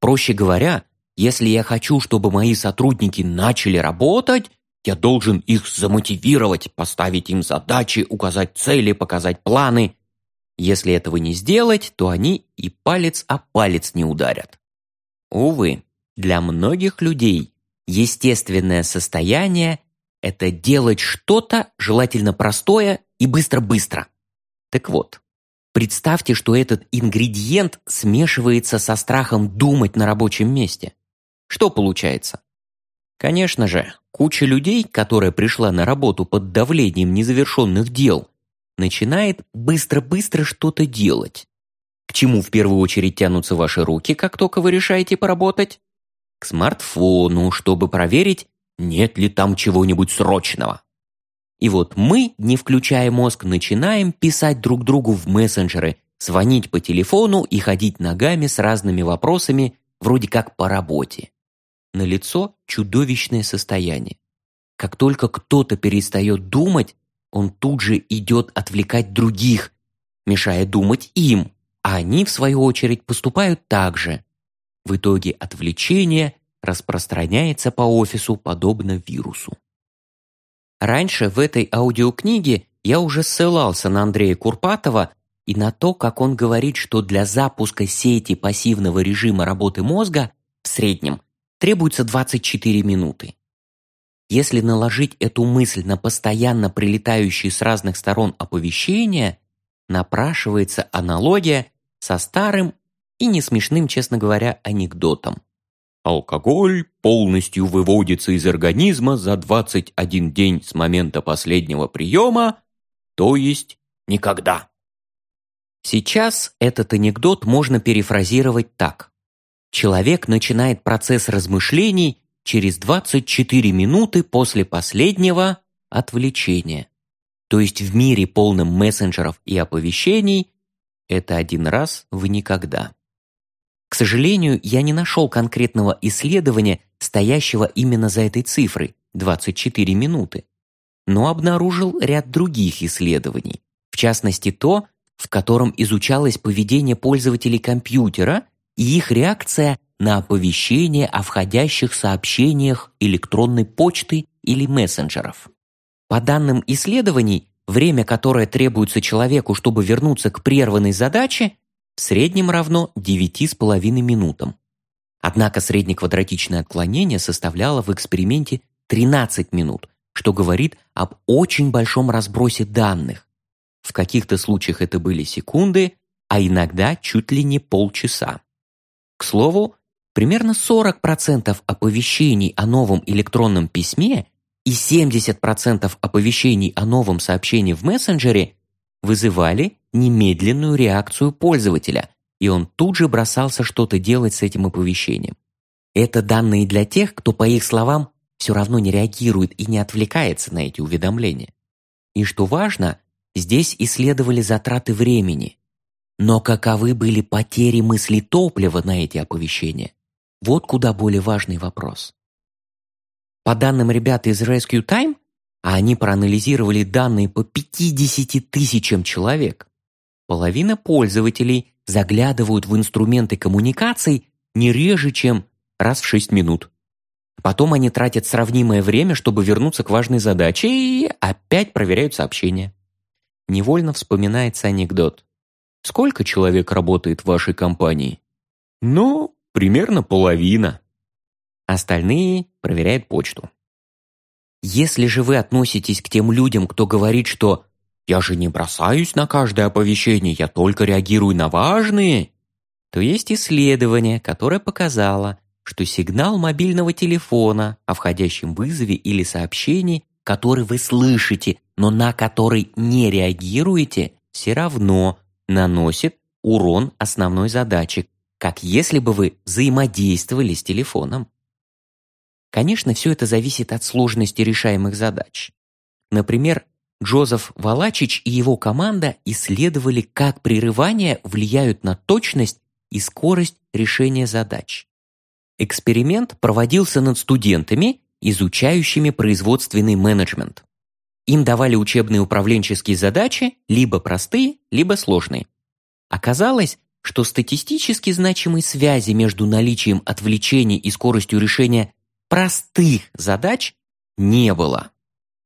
Проще говоря, если я хочу, чтобы мои сотрудники начали работать, я должен их замотивировать, поставить им задачи, указать цели, показать планы. Если этого не сделать, то они и палец о палец не ударят. Увы, для многих людей Естественное состояние – это делать что-то, желательно простое и быстро-быстро. Так вот, представьте, что этот ингредиент смешивается со страхом думать на рабочем месте. Что получается? Конечно же, куча людей, которая пришла на работу под давлением незавершенных дел, начинает быстро-быстро что-то делать. К чему в первую очередь тянутся ваши руки, как только вы решаете поработать? к смартфону, чтобы проверить, нет ли там чего-нибудь срочного. И вот мы, не включая мозг, начинаем писать друг другу в мессенджеры, звонить по телефону и ходить ногами с разными вопросами, вроде как по работе. На лицо чудовищное состояние. Как только кто-то перестает думать, он тут же идет отвлекать других, мешая думать им, а они, в свою очередь, поступают так же. В итоге отвлечение распространяется по офису подобно вирусу. Раньше в этой аудиокниге я уже ссылался на Андрея Курпатова и на то, как он говорит, что для запуска сети пассивного режима работы мозга в среднем требуется 24 минуты. Если наложить эту мысль на постоянно прилетающие с разных сторон оповещения, напрашивается аналогия со старым и не смешным, честно говоря, анекдотом. Алкоголь полностью выводится из организма за 21 день с момента последнего приема, то есть никогда. Сейчас этот анекдот можно перефразировать так. Человек начинает процесс размышлений через 24 минуты после последнего отвлечения. То есть в мире полном мессенджеров и оповещений это один раз в никогда. К сожалению, я не нашел конкретного исследования, стоящего именно за этой цифрой – 24 минуты. Но обнаружил ряд других исследований, в частности то, в котором изучалось поведение пользователей компьютера и их реакция на оповещение о входящих сообщениях электронной почты или мессенджеров. По данным исследований, время, которое требуется человеку, чтобы вернуться к прерванной задаче, в среднем равно 9,5 минутам. Однако среднеквадратичное отклонение составляло в эксперименте 13 минут, что говорит об очень большом разбросе данных. В каких-то случаях это были секунды, а иногда чуть ли не полчаса. К слову, примерно 40% оповещений о новом электронном письме и 70% оповещений о новом сообщении в мессенджере вызывали немедленную реакцию пользователя, и он тут же бросался что-то делать с этим оповещением. Это данные для тех, кто, по их словам, все равно не реагирует и не отвлекается на эти уведомления. И что важно, здесь исследовали затраты времени. Но каковы были потери мысли топлива на эти оповещения? Вот куда более важный вопрос. По данным ребят из Rescue Time, а они проанализировали данные по 50 тысячам человек, половина пользователей заглядывают в инструменты коммуникаций не реже, чем раз в 6 минут. Потом они тратят сравнимое время, чтобы вернуться к важной задаче и опять проверяют сообщения. Невольно вспоминается анекдот. Сколько человек работает в вашей компании? Ну, примерно половина. Остальные проверяют почту. Если же вы относитесь к тем людям, кто говорит, что «я же не бросаюсь на каждое оповещение, я только реагирую на важные», то есть исследование, которое показало, что сигнал мобильного телефона о входящем вызове или сообщении, который вы слышите, но на который не реагируете, все равно наносит урон основной задаче, как если бы вы взаимодействовали с телефоном. Конечно, все это зависит от сложности решаемых задач. Например, Джозеф Валачич и его команда исследовали, как прерывания влияют на точность и скорость решения задач. Эксперимент проводился над студентами, изучающими производственный менеджмент. Им давали учебные управленческие задачи, либо простые, либо сложные. Оказалось, что статистически значимой связи между наличием отвлечений и скоростью решения простых задач не было.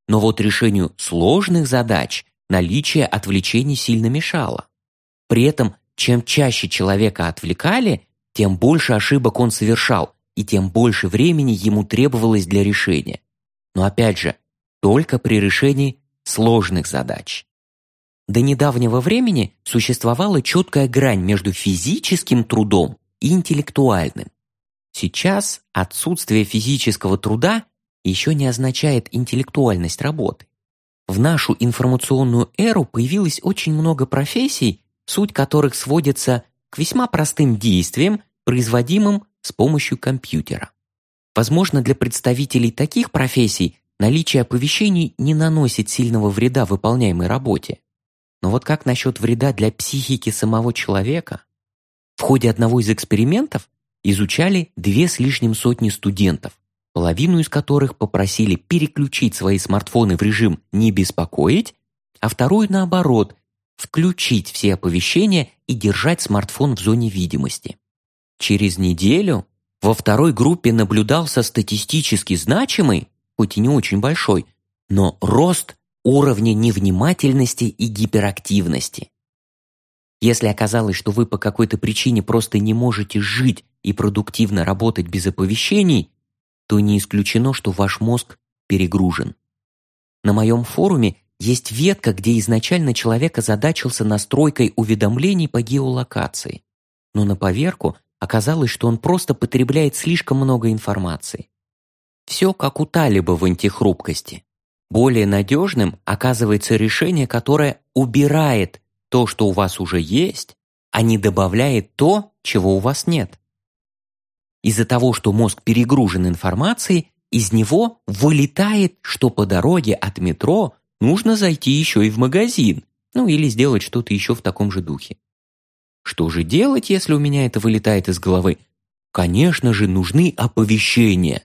Но вот решению сложных задач наличие отвлечений сильно мешало. При этом, чем чаще человека отвлекали, тем больше ошибок он совершал, и тем больше времени ему требовалось для решения. Но опять же, только при решении сложных задач. До недавнего времени существовала четкая грань между физическим трудом и интеллектуальным. Сейчас отсутствие физического труда еще не означает интеллектуальность работы. В нашу информационную эру появилось очень много профессий, суть которых сводится к весьма простым действиям, производимым с помощью компьютера. Возможно, для представителей таких профессий наличие оповещений не наносит сильного вреда выполняемой работе. Но вот как насчет вреда для психики самого человека? В ходе одного из экспериментов изучали две с лишним сотни студентов, половину из которых попросили переключить свои смартфоны в режим «не беспокоить», а вторую, наоборот, включить все оповещения и держать смартфон в зоне видимости. Через неделю во второй группе наблюдался статистически значимый, хоть и не очень большой, но рост уровня невнимательности и гиперактивности. Если оказалось, что вы по какой-то причине просто не можете жить и продуктивно работать без оповещений, то не исключено, что ваш мозг перегружен. На моем форуме есть ветка, где изначально человек озадачился настройкой уведомлений по геолокации. Но на поверку оказалось, что он просто потребляет слишком много информации. Все как у талиба в антихрупкости. Более надежным оказывается решение, которое убирает то, что у вас уже есть, а не добавляет то, чего у вас нет. Из-за того, что мозг перегружен информацией, из него вылетает, что по дороге от метро нужно зайти еще и в магазин, ну или сделать что-то еще в таком же духе. Что же делать, если у меня это вылетает из головы? Конечно же, нужны оповещения.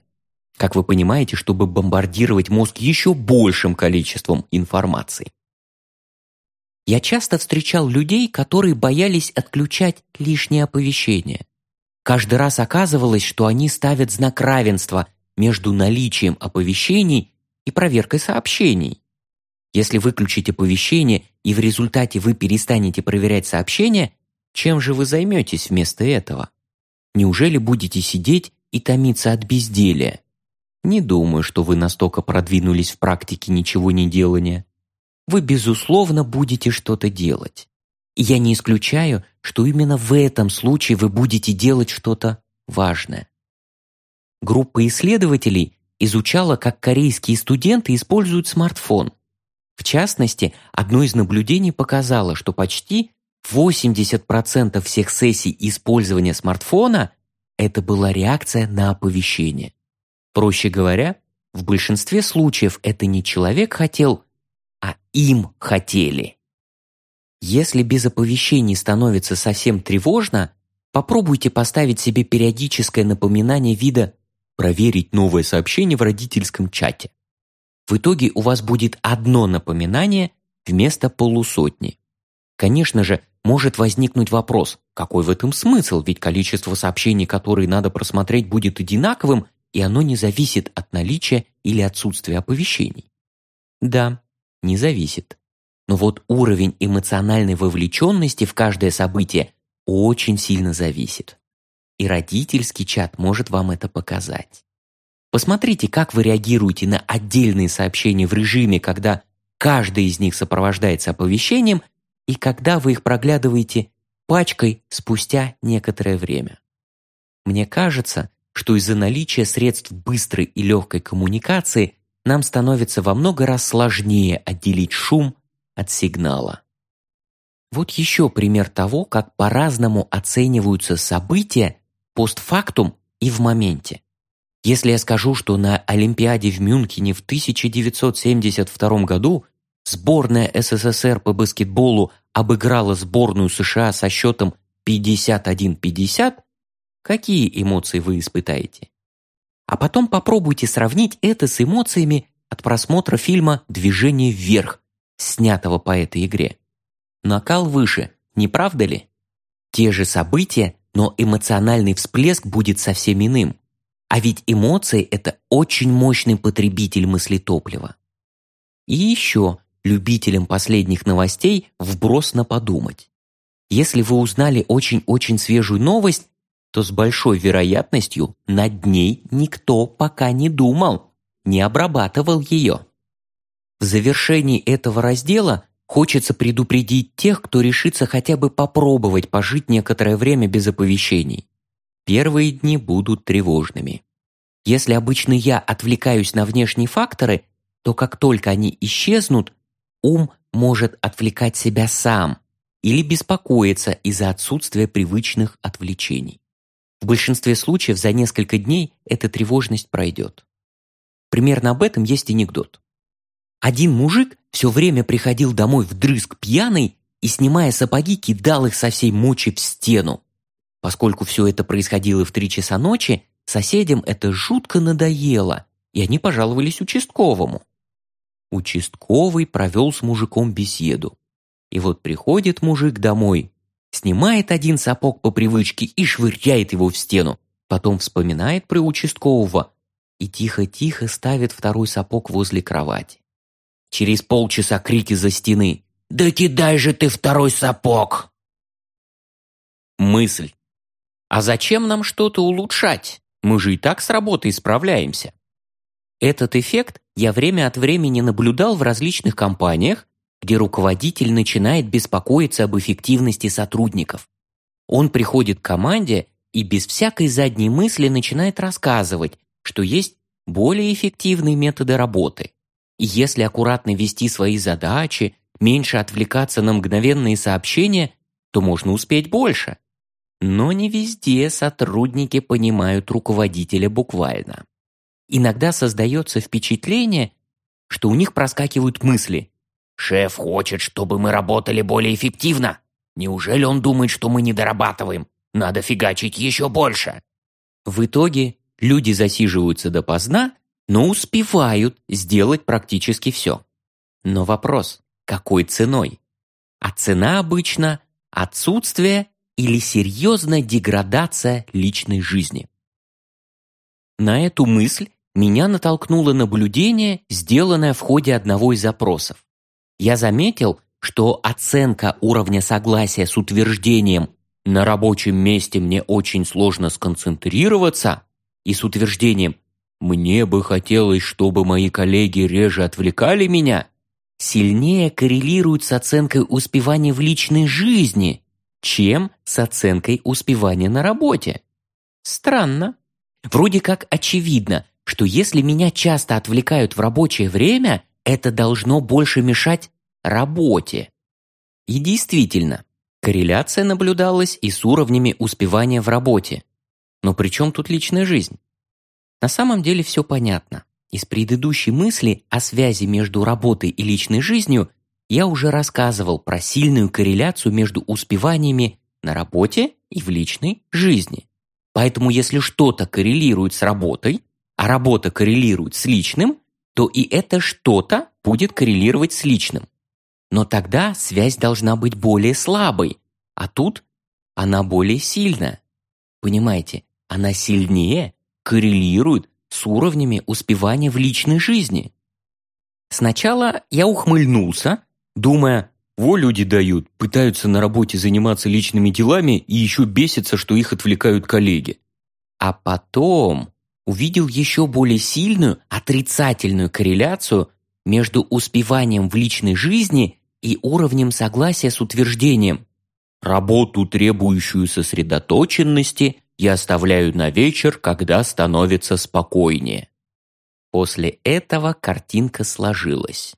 Как вы понимаете, чтобы бомбардировать мозг еще большим количеством информации. Я часто встречал людей, которые боялись отключать лишние оповещения. Каждый раз оказывалось, что они ставят знак равенства между наличием оповещений и проверкой сообщений. Если выключить оповещение и в результате вы перестанете проверять сообщения, чем же вы займетесь вместо этого? Неужели будете сидеть и томиться от безделия? Не думаю, что вы настолько продвинулись в практике ничего не делания. Вы, безусловно, будете что-то делать. Я не исключаю, что именно в этом случае вы будете делать что-то важное. Группа исследователей изучала, как корейские студенты используют смартфон. В частности, одно из наблюдений показало, что почти 80% всех сессий использования смартфона – это была реакция на оповещение. Проще говоря, в большинстве случаев это не человек хотел, а им хотели. Если без оповещений становится совсем тревожно, попробуйте поставить себе периодическое напоминание вида «проверить новое сообщение в родительском чате». В итоге у вас будет одно напоминание вместо полусотни. Конечно же, может возникнуть вопрос, какой в этом смысл, ведь количество сообщений, которые надо просмотреть, будет одинаковым, и оно не зависит от наличия или отсутствия оповещений? Да, не зависит. Но вот уровень эмоциональной вовлеченности в каждое событие очень сильно зависит. И родительский чат может вам это показать. Посмотрите, как вы реагируете на отдельные сообщения в режиме, когда каждый из них сопровождается оповещением, и когда вы их проглядываете пачкой спустя некоторое время. Мне кажется, что из-за наличия средств быстрой и легкой коммуникации нам становится во много раз сложнее отделить шум от сигнала. Вот еще пример того, как по-разному оцениваются события постфактум и в моменте. Если я скажу, что на Олимпиаде в Мюнхене в 1972 году сборная СССР по баскетболу обыграла сборную США со счетом 51-50, какие эмоции вы испытаете? А потом попробуйте сравнить это с эмоциями от просмотра фильма «Движение вверх», снятого по этой игре. Накал выше, не правда ли? Те же события, но эмоциональный всплеск будет совсем иным. А ведь эмоции – это очень мощный потребитель мыслетоплива. И еще любителям последних новостей вброс на подумать. Если вы узнали очень-очень свежую новость, то с большой вероятностью над ней никто пока не думал, не обрабатывал ее. В завершении этого раздела хочется предупредить тех, кто решится хотя бы попробовать пожить некоторое время без оповещений. Первые дни будут тревожными. Если обычно я отвлекаюсь на внешние факторы, то как только они исчезнут, ум может отвлекать себя сам или беспокоиться из-за отсутствия привычных отвлечений. В большинстве случаев за несколько дней эта тревожность пройдет. Примерно об этом есть анекдот. Один мужик все время приходил домой вдрызг пьяный и, снимая сапоги, кидал их со всей мочи в стену. Поскольку все это происходило в три часа ночи, соседям это жутко надоело, и они пожаловались участковому. Участковый провел с мужиком беседу. И вот приходит мужик домой, снимает один сапог по привычке и швыряет его в стену. Потом вспоминает про участкового и тихо-тихо ставит второй сапог возле кровати. Через полчаса крики за стены. «Да кидай же ты второй сапог!» Мысль. А зачем нам что-то улучшать? Мы же и так с работой справляемся. Этот эффект я время от времени наблюдал в различных компаниях, где руководитель начинает беспокоиться об эффективности сотрудников. Он приходит к команде и без всякой задней мысли начинает рассказывать, что есть более эффективные методы работы. И если аккуратно вести свои задачи, меньше отвлекаться на мгновенные сообщения, то можно успеть больше. Но не везде сотрудники понимают руководителя буквально. Иногда создается впечатление, что у них проскакивают мысли. «Шеф хочет, чтобы мы работали более эффективно. Неужели он думает, что мы не дорабатываем? Надо фигачить еще больше». В итоге люди засиживаются допоздна, но успевают сделать практически все. Но вопрос, какой ценой? А цена обычно – отсутствие или серьезная деградация личной жизни. На эту мысль меня натолкнуло наблюдение, сделанное в ходе одного из запросов. Я заметил, что оценка уровня согласия с утверждением «на рабочем месте мне очень сложно сконцентрироваться» и с утверждением «мне бы хотелось, чтобы мои коллеги реже отвлекали меня» сильнее коррелируют с оценкой успевания в личной жизни, чем с оценкой успевания на работе. Странно. Вроде как очевидно, что если меня часто отвлекают в рабочее время, это должно больше мешать работе. И действительно, корреляция наблюдалась и с уровнями успевания в работе. Но при чем тут личная жизнь? На самом деле все понятно. Из предыдущей мысли о связи между работой и личной жизнью я уже рассказывал про сильную корреляцию между успеваниями на работе и в личной жизни. Поэтому если что-то коррелирует с работой, а работа коррелирует с личным, то и это что-то будет коррелировать с личным. Но тогда связь должна быть более слабой, а тут она более сильная. Понимаете, она сильнее коррелирует с уровнями успевания в личной жизни. Сначала я ухмыльнулся, думая, во люди дают, пытаются на работе заниматься личными делами и еще бесятся, что их отвлекают коллеги. А потом увидел еще более сильную отрицательную корреляцию между успеванием в личной жизни и уровнем согласия с утверждением «работу, требующую сосредоточенности, я оставляю на вечер, когда становится спокойнее». После этого картинка сложилась.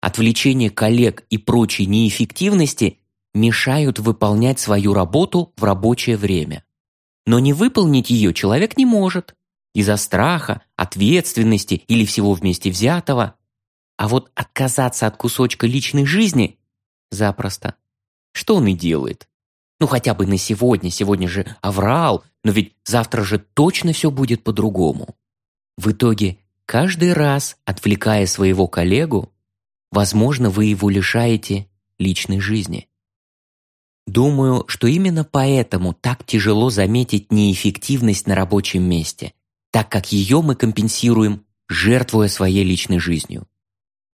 Отвлечение коллег и прочей неэффективности мешают выполнять свою работу в рабочее время. Но не выполнить ее человек не может из-за страха, ответственности или всего вместе взятого. А вот отказаться от кусочка личной жизни запросто. Что он и делает. Ну хотя бы на сегодня, сегодня же аврал, но ведь завтра же точно все будет по-другому. В итоге, каждый раз, отвлекая своего коллегу, возможно, вы его лишаете личной жизни. Думаю, что именно поэтому так тяжело заметить неэффективность на рабочем месте, так как ее мы компенсируем, жертвуя своей личной жизнью.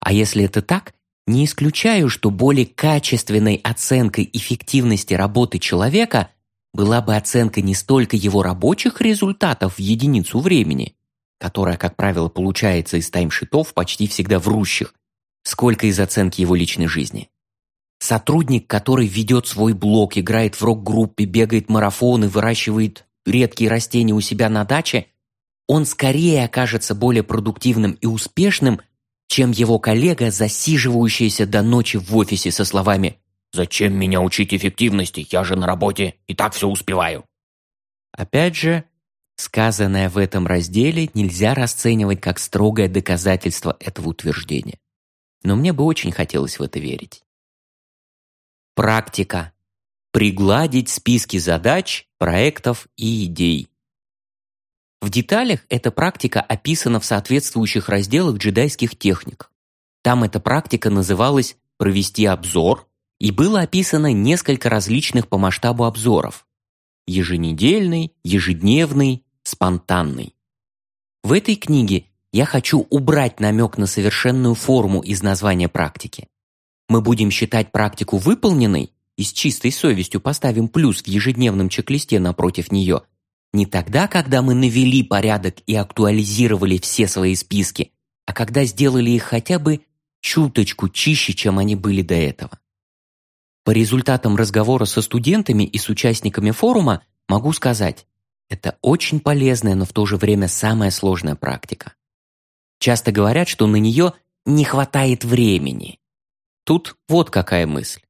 А если это так, не исключаю, что более качественной оценкой эффективности работы человека была бы оценка не столько его рабочих результатов в единицу времени, которая, как правило, получается из таймшитов почти всегда врущих, сколько из оценки его личной жизни. Сотрудник, который ведет свой блог, играет в рок-группе, бегает марафоны, выращивает редкие растения у себя на даче, он скорее окажется более продуктивным и успешным, чем его коллега, засиживающийся до ночи в офисе со словами «Зачем меня учить эффективности? Я же на работе и так все успеваю». Опять же, сказанное в этом разделе нельзя расценивать как строгое доказательство этого утверждения. Но мне бы очень хотелось в это верить. Практика. Пригладить списки задач, проектов и идей. В деталях эта практика описана в соответствующих разделах джедайских техник. Там эта практика называлась «провести обзор», и было описано несколько различных по масштабу обзоров – еженедельный, ежедневный, спонтанный. В этой книге я хочу убрать намек на совершенную форму из названия практики. Мы будем считать практику выполненной и с чистой совестью поставим плюс в ежедневном чек-листе напротив нее. Не тогда, когда мы навели порядок и актуализировали все свои списки, а когда сделали их хотя бы чуточку чище, чем они были до этого. По результатам разговора со студентами и с участниками форума могу сказать, это очень полезная, но в то же время самая сложная практика. Часто говорят, что на нее не хватает времени. Тут вот какая мысль.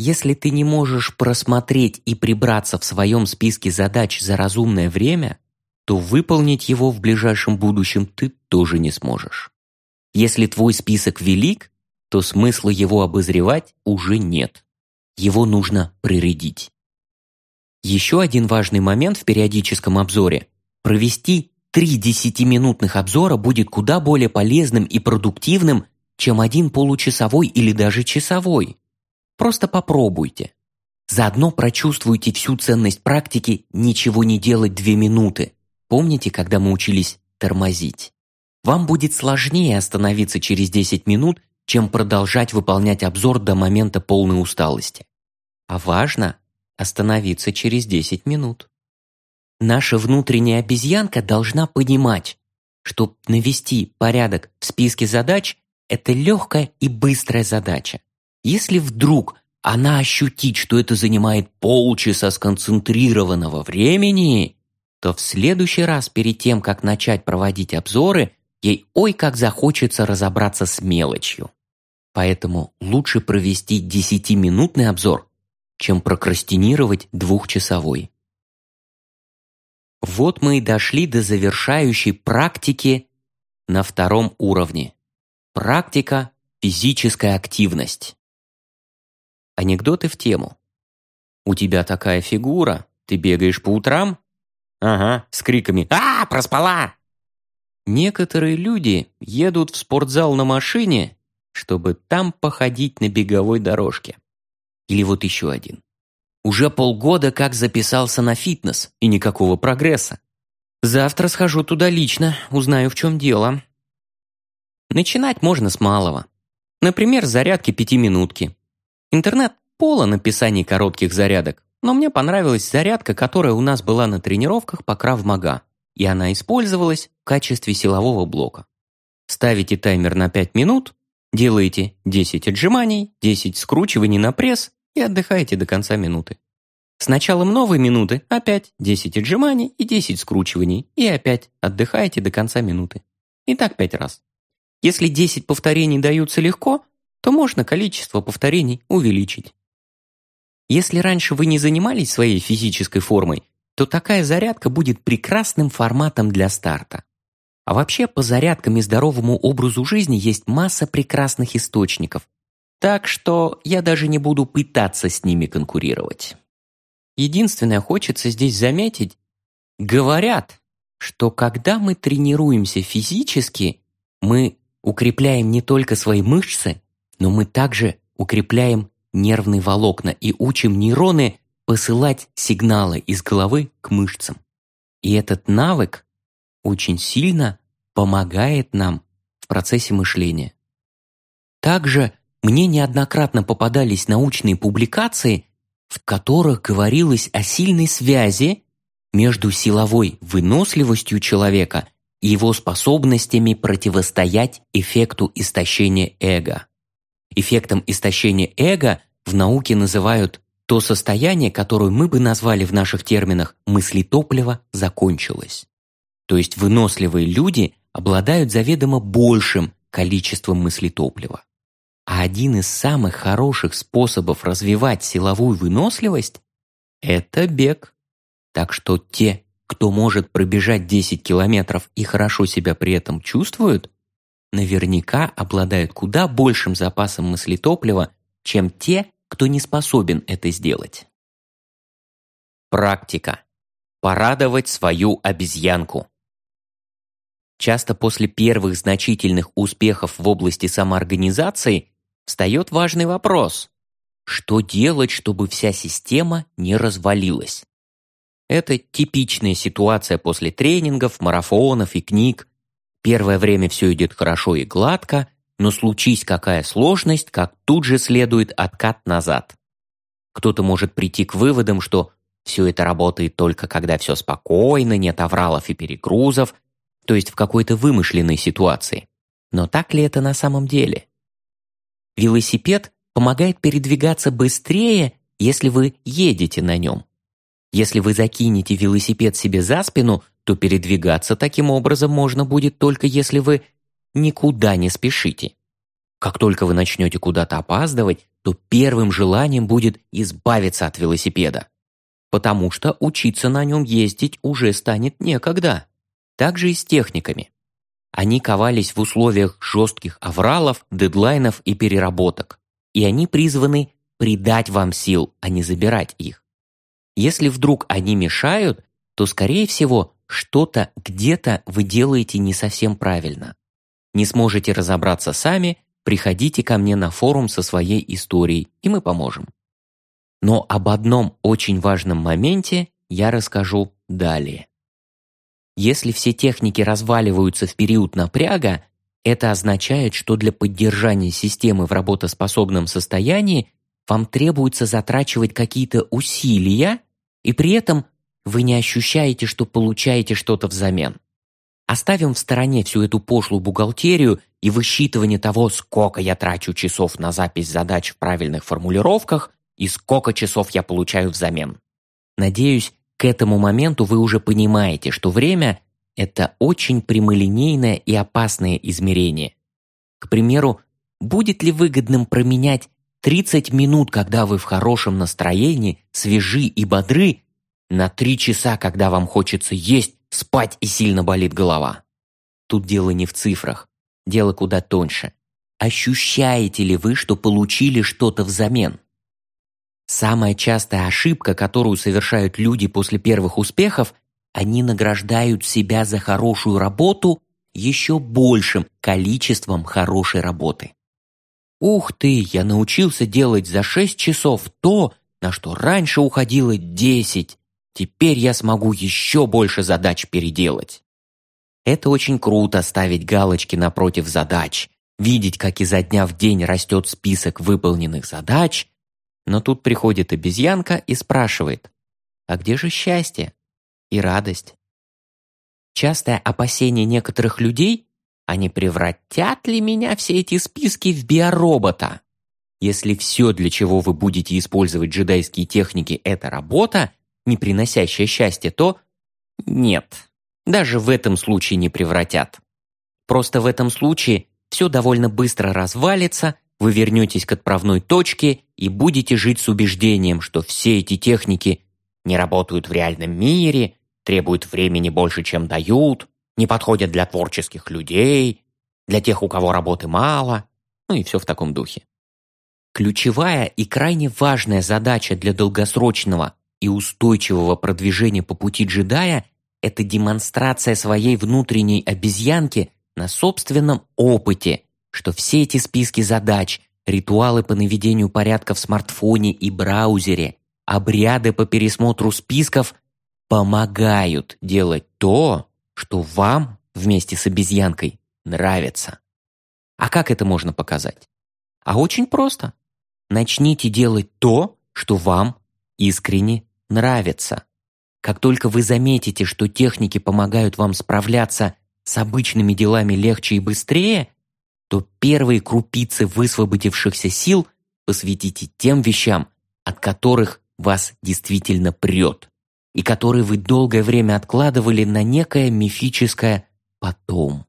Если ты не можешь просмотреть и прибраться в своем списке задач за разумное время, то выполнить его в ближайшем будущем ты тоже не сможешь. Если твой список велик, то смысла его обозревать уже нет. Его нужно прирядить. Еще один важный момент в периодическом обзоре – провести три десятиминутных обзора будет куда более полезным и продуктивным, чем один получасовой или даже часовой. Просто попробуйте. Заодно прочувствуйте всю ценность практики «ничего не делать две минуты». Помните, когда мы учились тормозить? Вам будет сложнее остановиться через 10 минут, чем продолжать выполнять обзор до момента полной усталости. А важно остановиться через 10 минут. Наша внутренняя обезьянка должна понимать, что навести порядок в списке задач это легкая и быстрая задача. Если вдруг она ощутит, что это занимает полчаса сконцентрированного времени, то в следующий раз перед тем, как начать проводить обзоры, ей ой как захочется разобраться с мелочью. Поэтому лучше провести 10-минутный обзор, чем прокрастинировать двухчасовой. Вот мы и дошли до завершающей практики на втором уровне. Практика – физическая активность. Анекдоты в тему. «У тебя такая фигура, ты бегаешь по утрам?» «Ага», с криками «А, проспала!» Некоторые люди едут в спортзал на машине, чтобы там походить на беговой дорожке. Или вот еще один. Уже полгода как записался на фитнес, и никакого прогресса. Завтра схожу туда лично, узнаю, в чем дело. Начинать можно с малого. Например, с зарядки пятиминутки. Интернет полон описаний коротких зарядок, но мне понравилась зарядка, которая у нас была на тренировках по крав-мага, и она использовалась в качестве силового блока. Ставите таймер на 5 минут, делаете 10 отжиманий, 10 скручиваний на пресс и отдыхаете до конца минуты. С началом новой минуты опять 10 отжиманий и 10 скручиваний, и опять отдыхаете до конца минуты. И так 5 раз. Если 10 повторений даются легко, то можно количество повторений увеличить. Если раньше вы не занимались своей физической формой, то такая зарядка будет прекрасным форматом для старта. А вообще по зарядкам и здоровому образу жизни есть масса прекрасных источников. Так что я даже не буду пытаться с ними конкурировать. Единственное, хочется здесь заметить, говорят, что когда мы тренируемся физически, мы укрепляем не только свои мышцы, но мы также укрепляем нервные волокна и учим нейроны посылать сигналы из головы к мышцам. И этот навык очень сильно помогает нам в процессе мышления. Также мне неоднократно попадались научные публикации, в которых говорилось о сильной связи между силовой выносливостью человека и его способностями противостоять эффекту истощения эго. Эффектом истощения эго в науке называют то состояние, которое мы бы назвали в наших терминах «мысли топлива закончилось». То есть выносливые люди обладают заведомо большим количеством мысли топлива. А один из самых хороших способов развивать силовую выносливость – это бег. Так что те, кто может пробежать 10 километров и хорошо себя при этом чувствуют, наверняка обладают куда большим запасом мыслетоплива, чем те, кто не способен это сделать. Практика. Порадовать свою обезьянку. Часто после первых значительных успехов в области самоорганизации встает важный вопрос. Что делать, чтобы вся система не развалилась? Это типичная ситуация после тренингов, марафонов и книг, Первое время все идет хорошо и гладко, но случись какая сложность, как тут же следует откат назад. Кто-то может прийти к выводам, что все это работает только когда все спокойно, нет авралов и перегрузов, то есть в какой-то вымышленной ситуации. Но так ли это на самом деле? Велосипед помогает передвигаться быстрее, если вы едете на нем. Если вы закинете велосипед себе за спину, то передвигаться таким образом можно будет только если вы никуда не спешите. Как только вы начнете куда-то опаздывать, то первым желанием будет избавиться от велосипеда. Потому что учиться на нем ездить уже станет некогда. Так же и с техниками. Они ковались в условиях жестких авралов, дедлайнов и переработок. И они призваны придать вам сил, а не забирать их. Если вдруг они мешают, то, скорее всего, что-то где-то вы делаете не совсем правильно. Не сможете разобраться сами, приходите ко мне на форум со своей историей, и мы поможем. Но об одном очень важном моменте я расскажу далее. Если все техники разваливаются в период напряга, это означает, что для поддержания системы в работоспособном состоянии вам требуется затрачивать какие-то усилия, и при этом вы не ощущаете, что получаете что-то взамен. Оставим в стороне всю эту пошлую бухгалтерию и высчитывание того, сколько я трачу часов на запись задач в правильных формулировках и сколько часов я получаю взамен. Надеюсь, к этому моменту вы уже понимаете, что время – это очень прямолинейное и опасное измерение. К примеру, будет ли выгодным променять 30 минут, когда вы в хорошем настроении, свежи и бодры, на три часа, когда вам хочется есть, спать и сильно болит голова. Тут дело не в цифрах, дело куда тоньше. Ощущаете ли вы, что получили что-то взамен? Самая частая ошибка, которую совершают люди после первых успехов, они награждают себя за хорошую работу еще большим количеством хорошей работы. Ух ты, я научился делать за 6 часов то, на что раньше уходило 10. Теперь я смогу еще больше задач переделать. Это очень круто ставить галочки напротив задач, видеть, как изо дня в день растет список выполненных задач, но тут приходит обезьянка и спрашивает, а где же счастье и радость? Частое опасение некоторых людей, а не превратят ли меня все эти списки в биоробота? Если все, для чего вы будете использовать джедайские техники, это работа, не приносящая счастья, то нет, даже в этом случае не превратят. Просто в этом случае все довольно быстро развалится, вы вернетесь к отправной точке и будете жить с убеждением, что все эти техники не работают в реальном мире, требуют времени больше, чем дают, не подходят для творческих людей, для тех, у кого работы мало, ну и все в таком духе. Ключевая и крайне важная задача для долгосрочного и устойчивого продвижения по пути джедая – это демонстрация своей внутренней обезьянки на собственном опыте, что все эти списки задач, ритуалы по наведению порядка в смартфоне и браузере, обряды по пересмотру списков помогают делать то, что вам вместе с обезьянкой нравится. А как это можно показать? А очень просто. Начните делать то, что вам искренне нравится. Как только вы заметите, что техники помогают вам справляться с обычными делами легче и быстрее, то первые крупицы высвободившихся сил посвятите тем вещам, от которых вас действительно прет, и которые вы долгое время откладывали на некое мифическое «потом».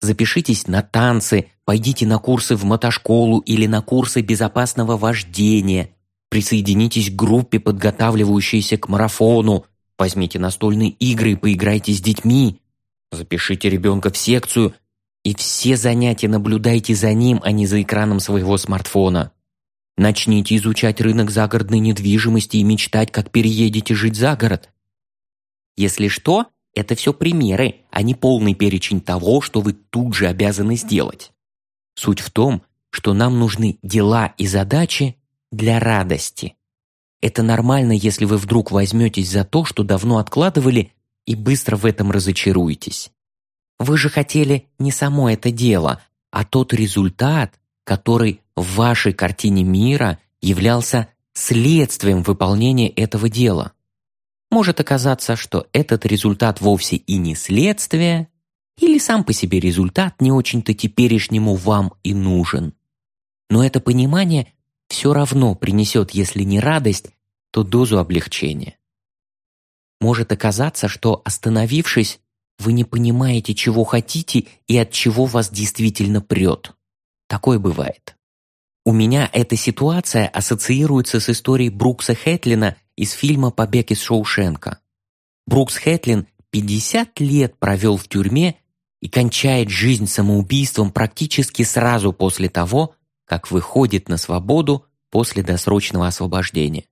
Запишитесь на танцы, пойдите на курсы в мотошколу или на курсы безопасного вождения, присоединитесь к группе, подготавливающейся к марафону, возьмите настольные игры и поиграйте с детьми, запишите ребенка в секцию и все занятия наблюдайте за ним, а не за экраном своего смартфона. Начните изучать рынок загородной недвижимости и мечтать, как переедете жить за город. Если что, это все примеры, а не полный перечень того, что вы тут же обязаны сделать. Суть в том, что нам нужны дела и задачи для радости. Это нормально, если вы вдруг возьметесь за то, что давно откладывали, и быстро в этом разочаруетесь. Вы же хотели не само это дело, а тот результат, который в вашей картине мира являлся следствием выполнения этого дела. Может оказаться, что этот результат вовсе и не следствие, или сам по себе результат не очень-то теперешнему вам и нужен. Но это понимание все равно принесет, если не радость, то дозу облегчения. Может оказаться, что остановившись, вы не понимаете, чего хотите и от чего вас действительно прет. Такое бывает. У меня эта ситуация ассоциируется с историей Брукса Хэтлина из фильма «Побег из Шоушенка». Брукс Хэтлин 50 лет провел в тюрьме и кончает жизнь самоубийством практически сразу после того, как выходит на свободу после досрочного освобождения.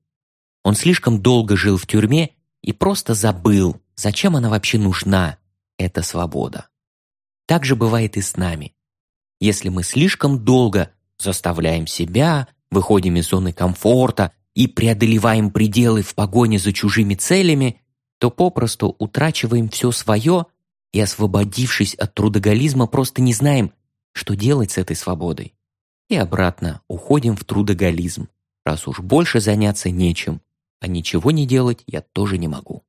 Он слишком долго жил в тюрьме и просто забыл, зачем она вообще нужна, эта свобода. Так же бывает и с нами. Если мы слишком долго заставляем себя, выходим из зоны комфорта и преодолеваем пределы в погоне за чужими целями, то попросту утрачиваем все свое и, освободившись от трудоголизма, просто не знаем, что делать с этой свободой. И обратно уходим в трудоголизм, раз уж больше заняться нечем, а ничего не делать я тоже не могу.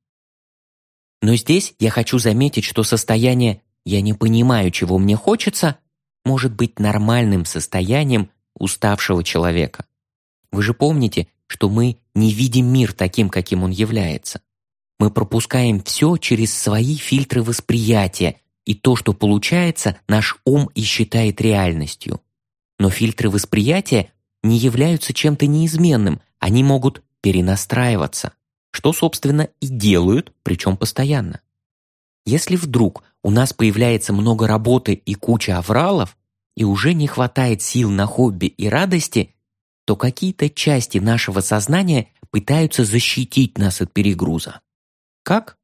Но здесь я хочу заметить, что состояние «я не понимаю, чего мне хочется» может быть нормальным состоянием уставшего человека. Вы же помните, что мы не видим мир таким, каким он является. Мы пропускаем все через свои фильтры восприятия, и то, что получается, наш ум и считает реальностью. Но фильтры восприятия не являются чем-то неизменным, они могут перенастраиваться, что, собственно, и делают, причем постоянно. Если вдруг у нас появляется много работы и куча авралов, и уже не хватает сил на хобби и радости, то какие-то части нашего сознания пытаются защитить нас от перегруза. Как?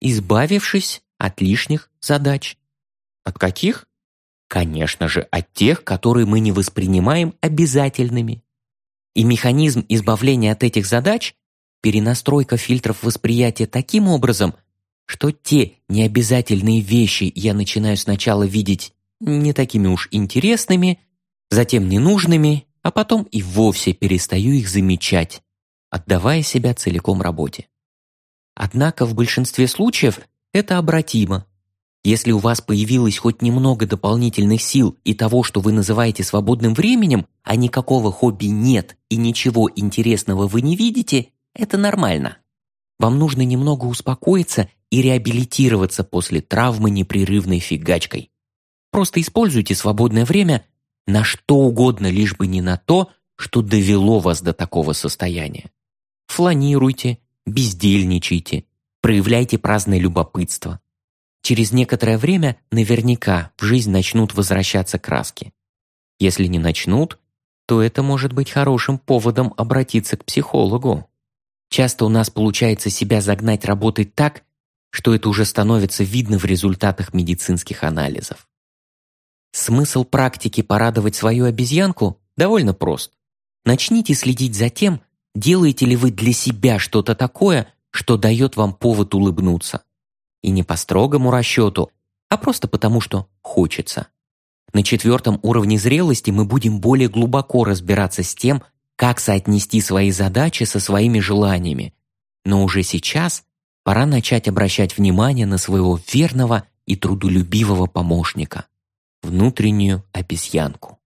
Избавившись от лишних задач. От каких? Конечно же, от тех, которые мы не воспринимаем обязательными. И механизм избавления от этих задач перенастройка фильтров восприятия таким образом, что те необязательные вещи я начинаю сначала видеть не такими уж интересными, затем ненужными, а потом и вовсе перестаю их замечать, отдавая себя целиком работе. Однако в большинстве случаев это обратимо. Если у вас появилось хоть немного дополнительных сил и того, что вы называете свободным временем, а никакого хобби нет и ничего интересного вы не видите, это нормально. Вам нужно немного успокоиться и реабилитироваться после травмы непрерывной фигачкой. Просто используйте свободное время на что угодно, лишь бы не на то, что довело вас до такого состояния. Фланируйте, бездельничайте, проявляйте праздное любопытство. Через некоторое время наверняка в жизнь начнут возвращаться краски. Если не начнут, то это может быть хорошим поводом обратиться к психологу. Часто у нас получается себя загнать работать так, что это уже становится видно в результатах медицинских анализов. Смысл практики порадовать свою обезьянку довольно прост. Начните следить за тем, делаете ли вы для себя что-то такое, что дает вам повод улыбнуться. И не по строгому расчету, а просто потому, что хочется. На четвертом уровне зрелости мы будем более глубоко разбираться с тем, как соотнести свои задачи со своими желаниями. Но уже сейчас пора начать обращать внимание на своего верного и трудолюбивого помощника – внутреннюю обезьянку.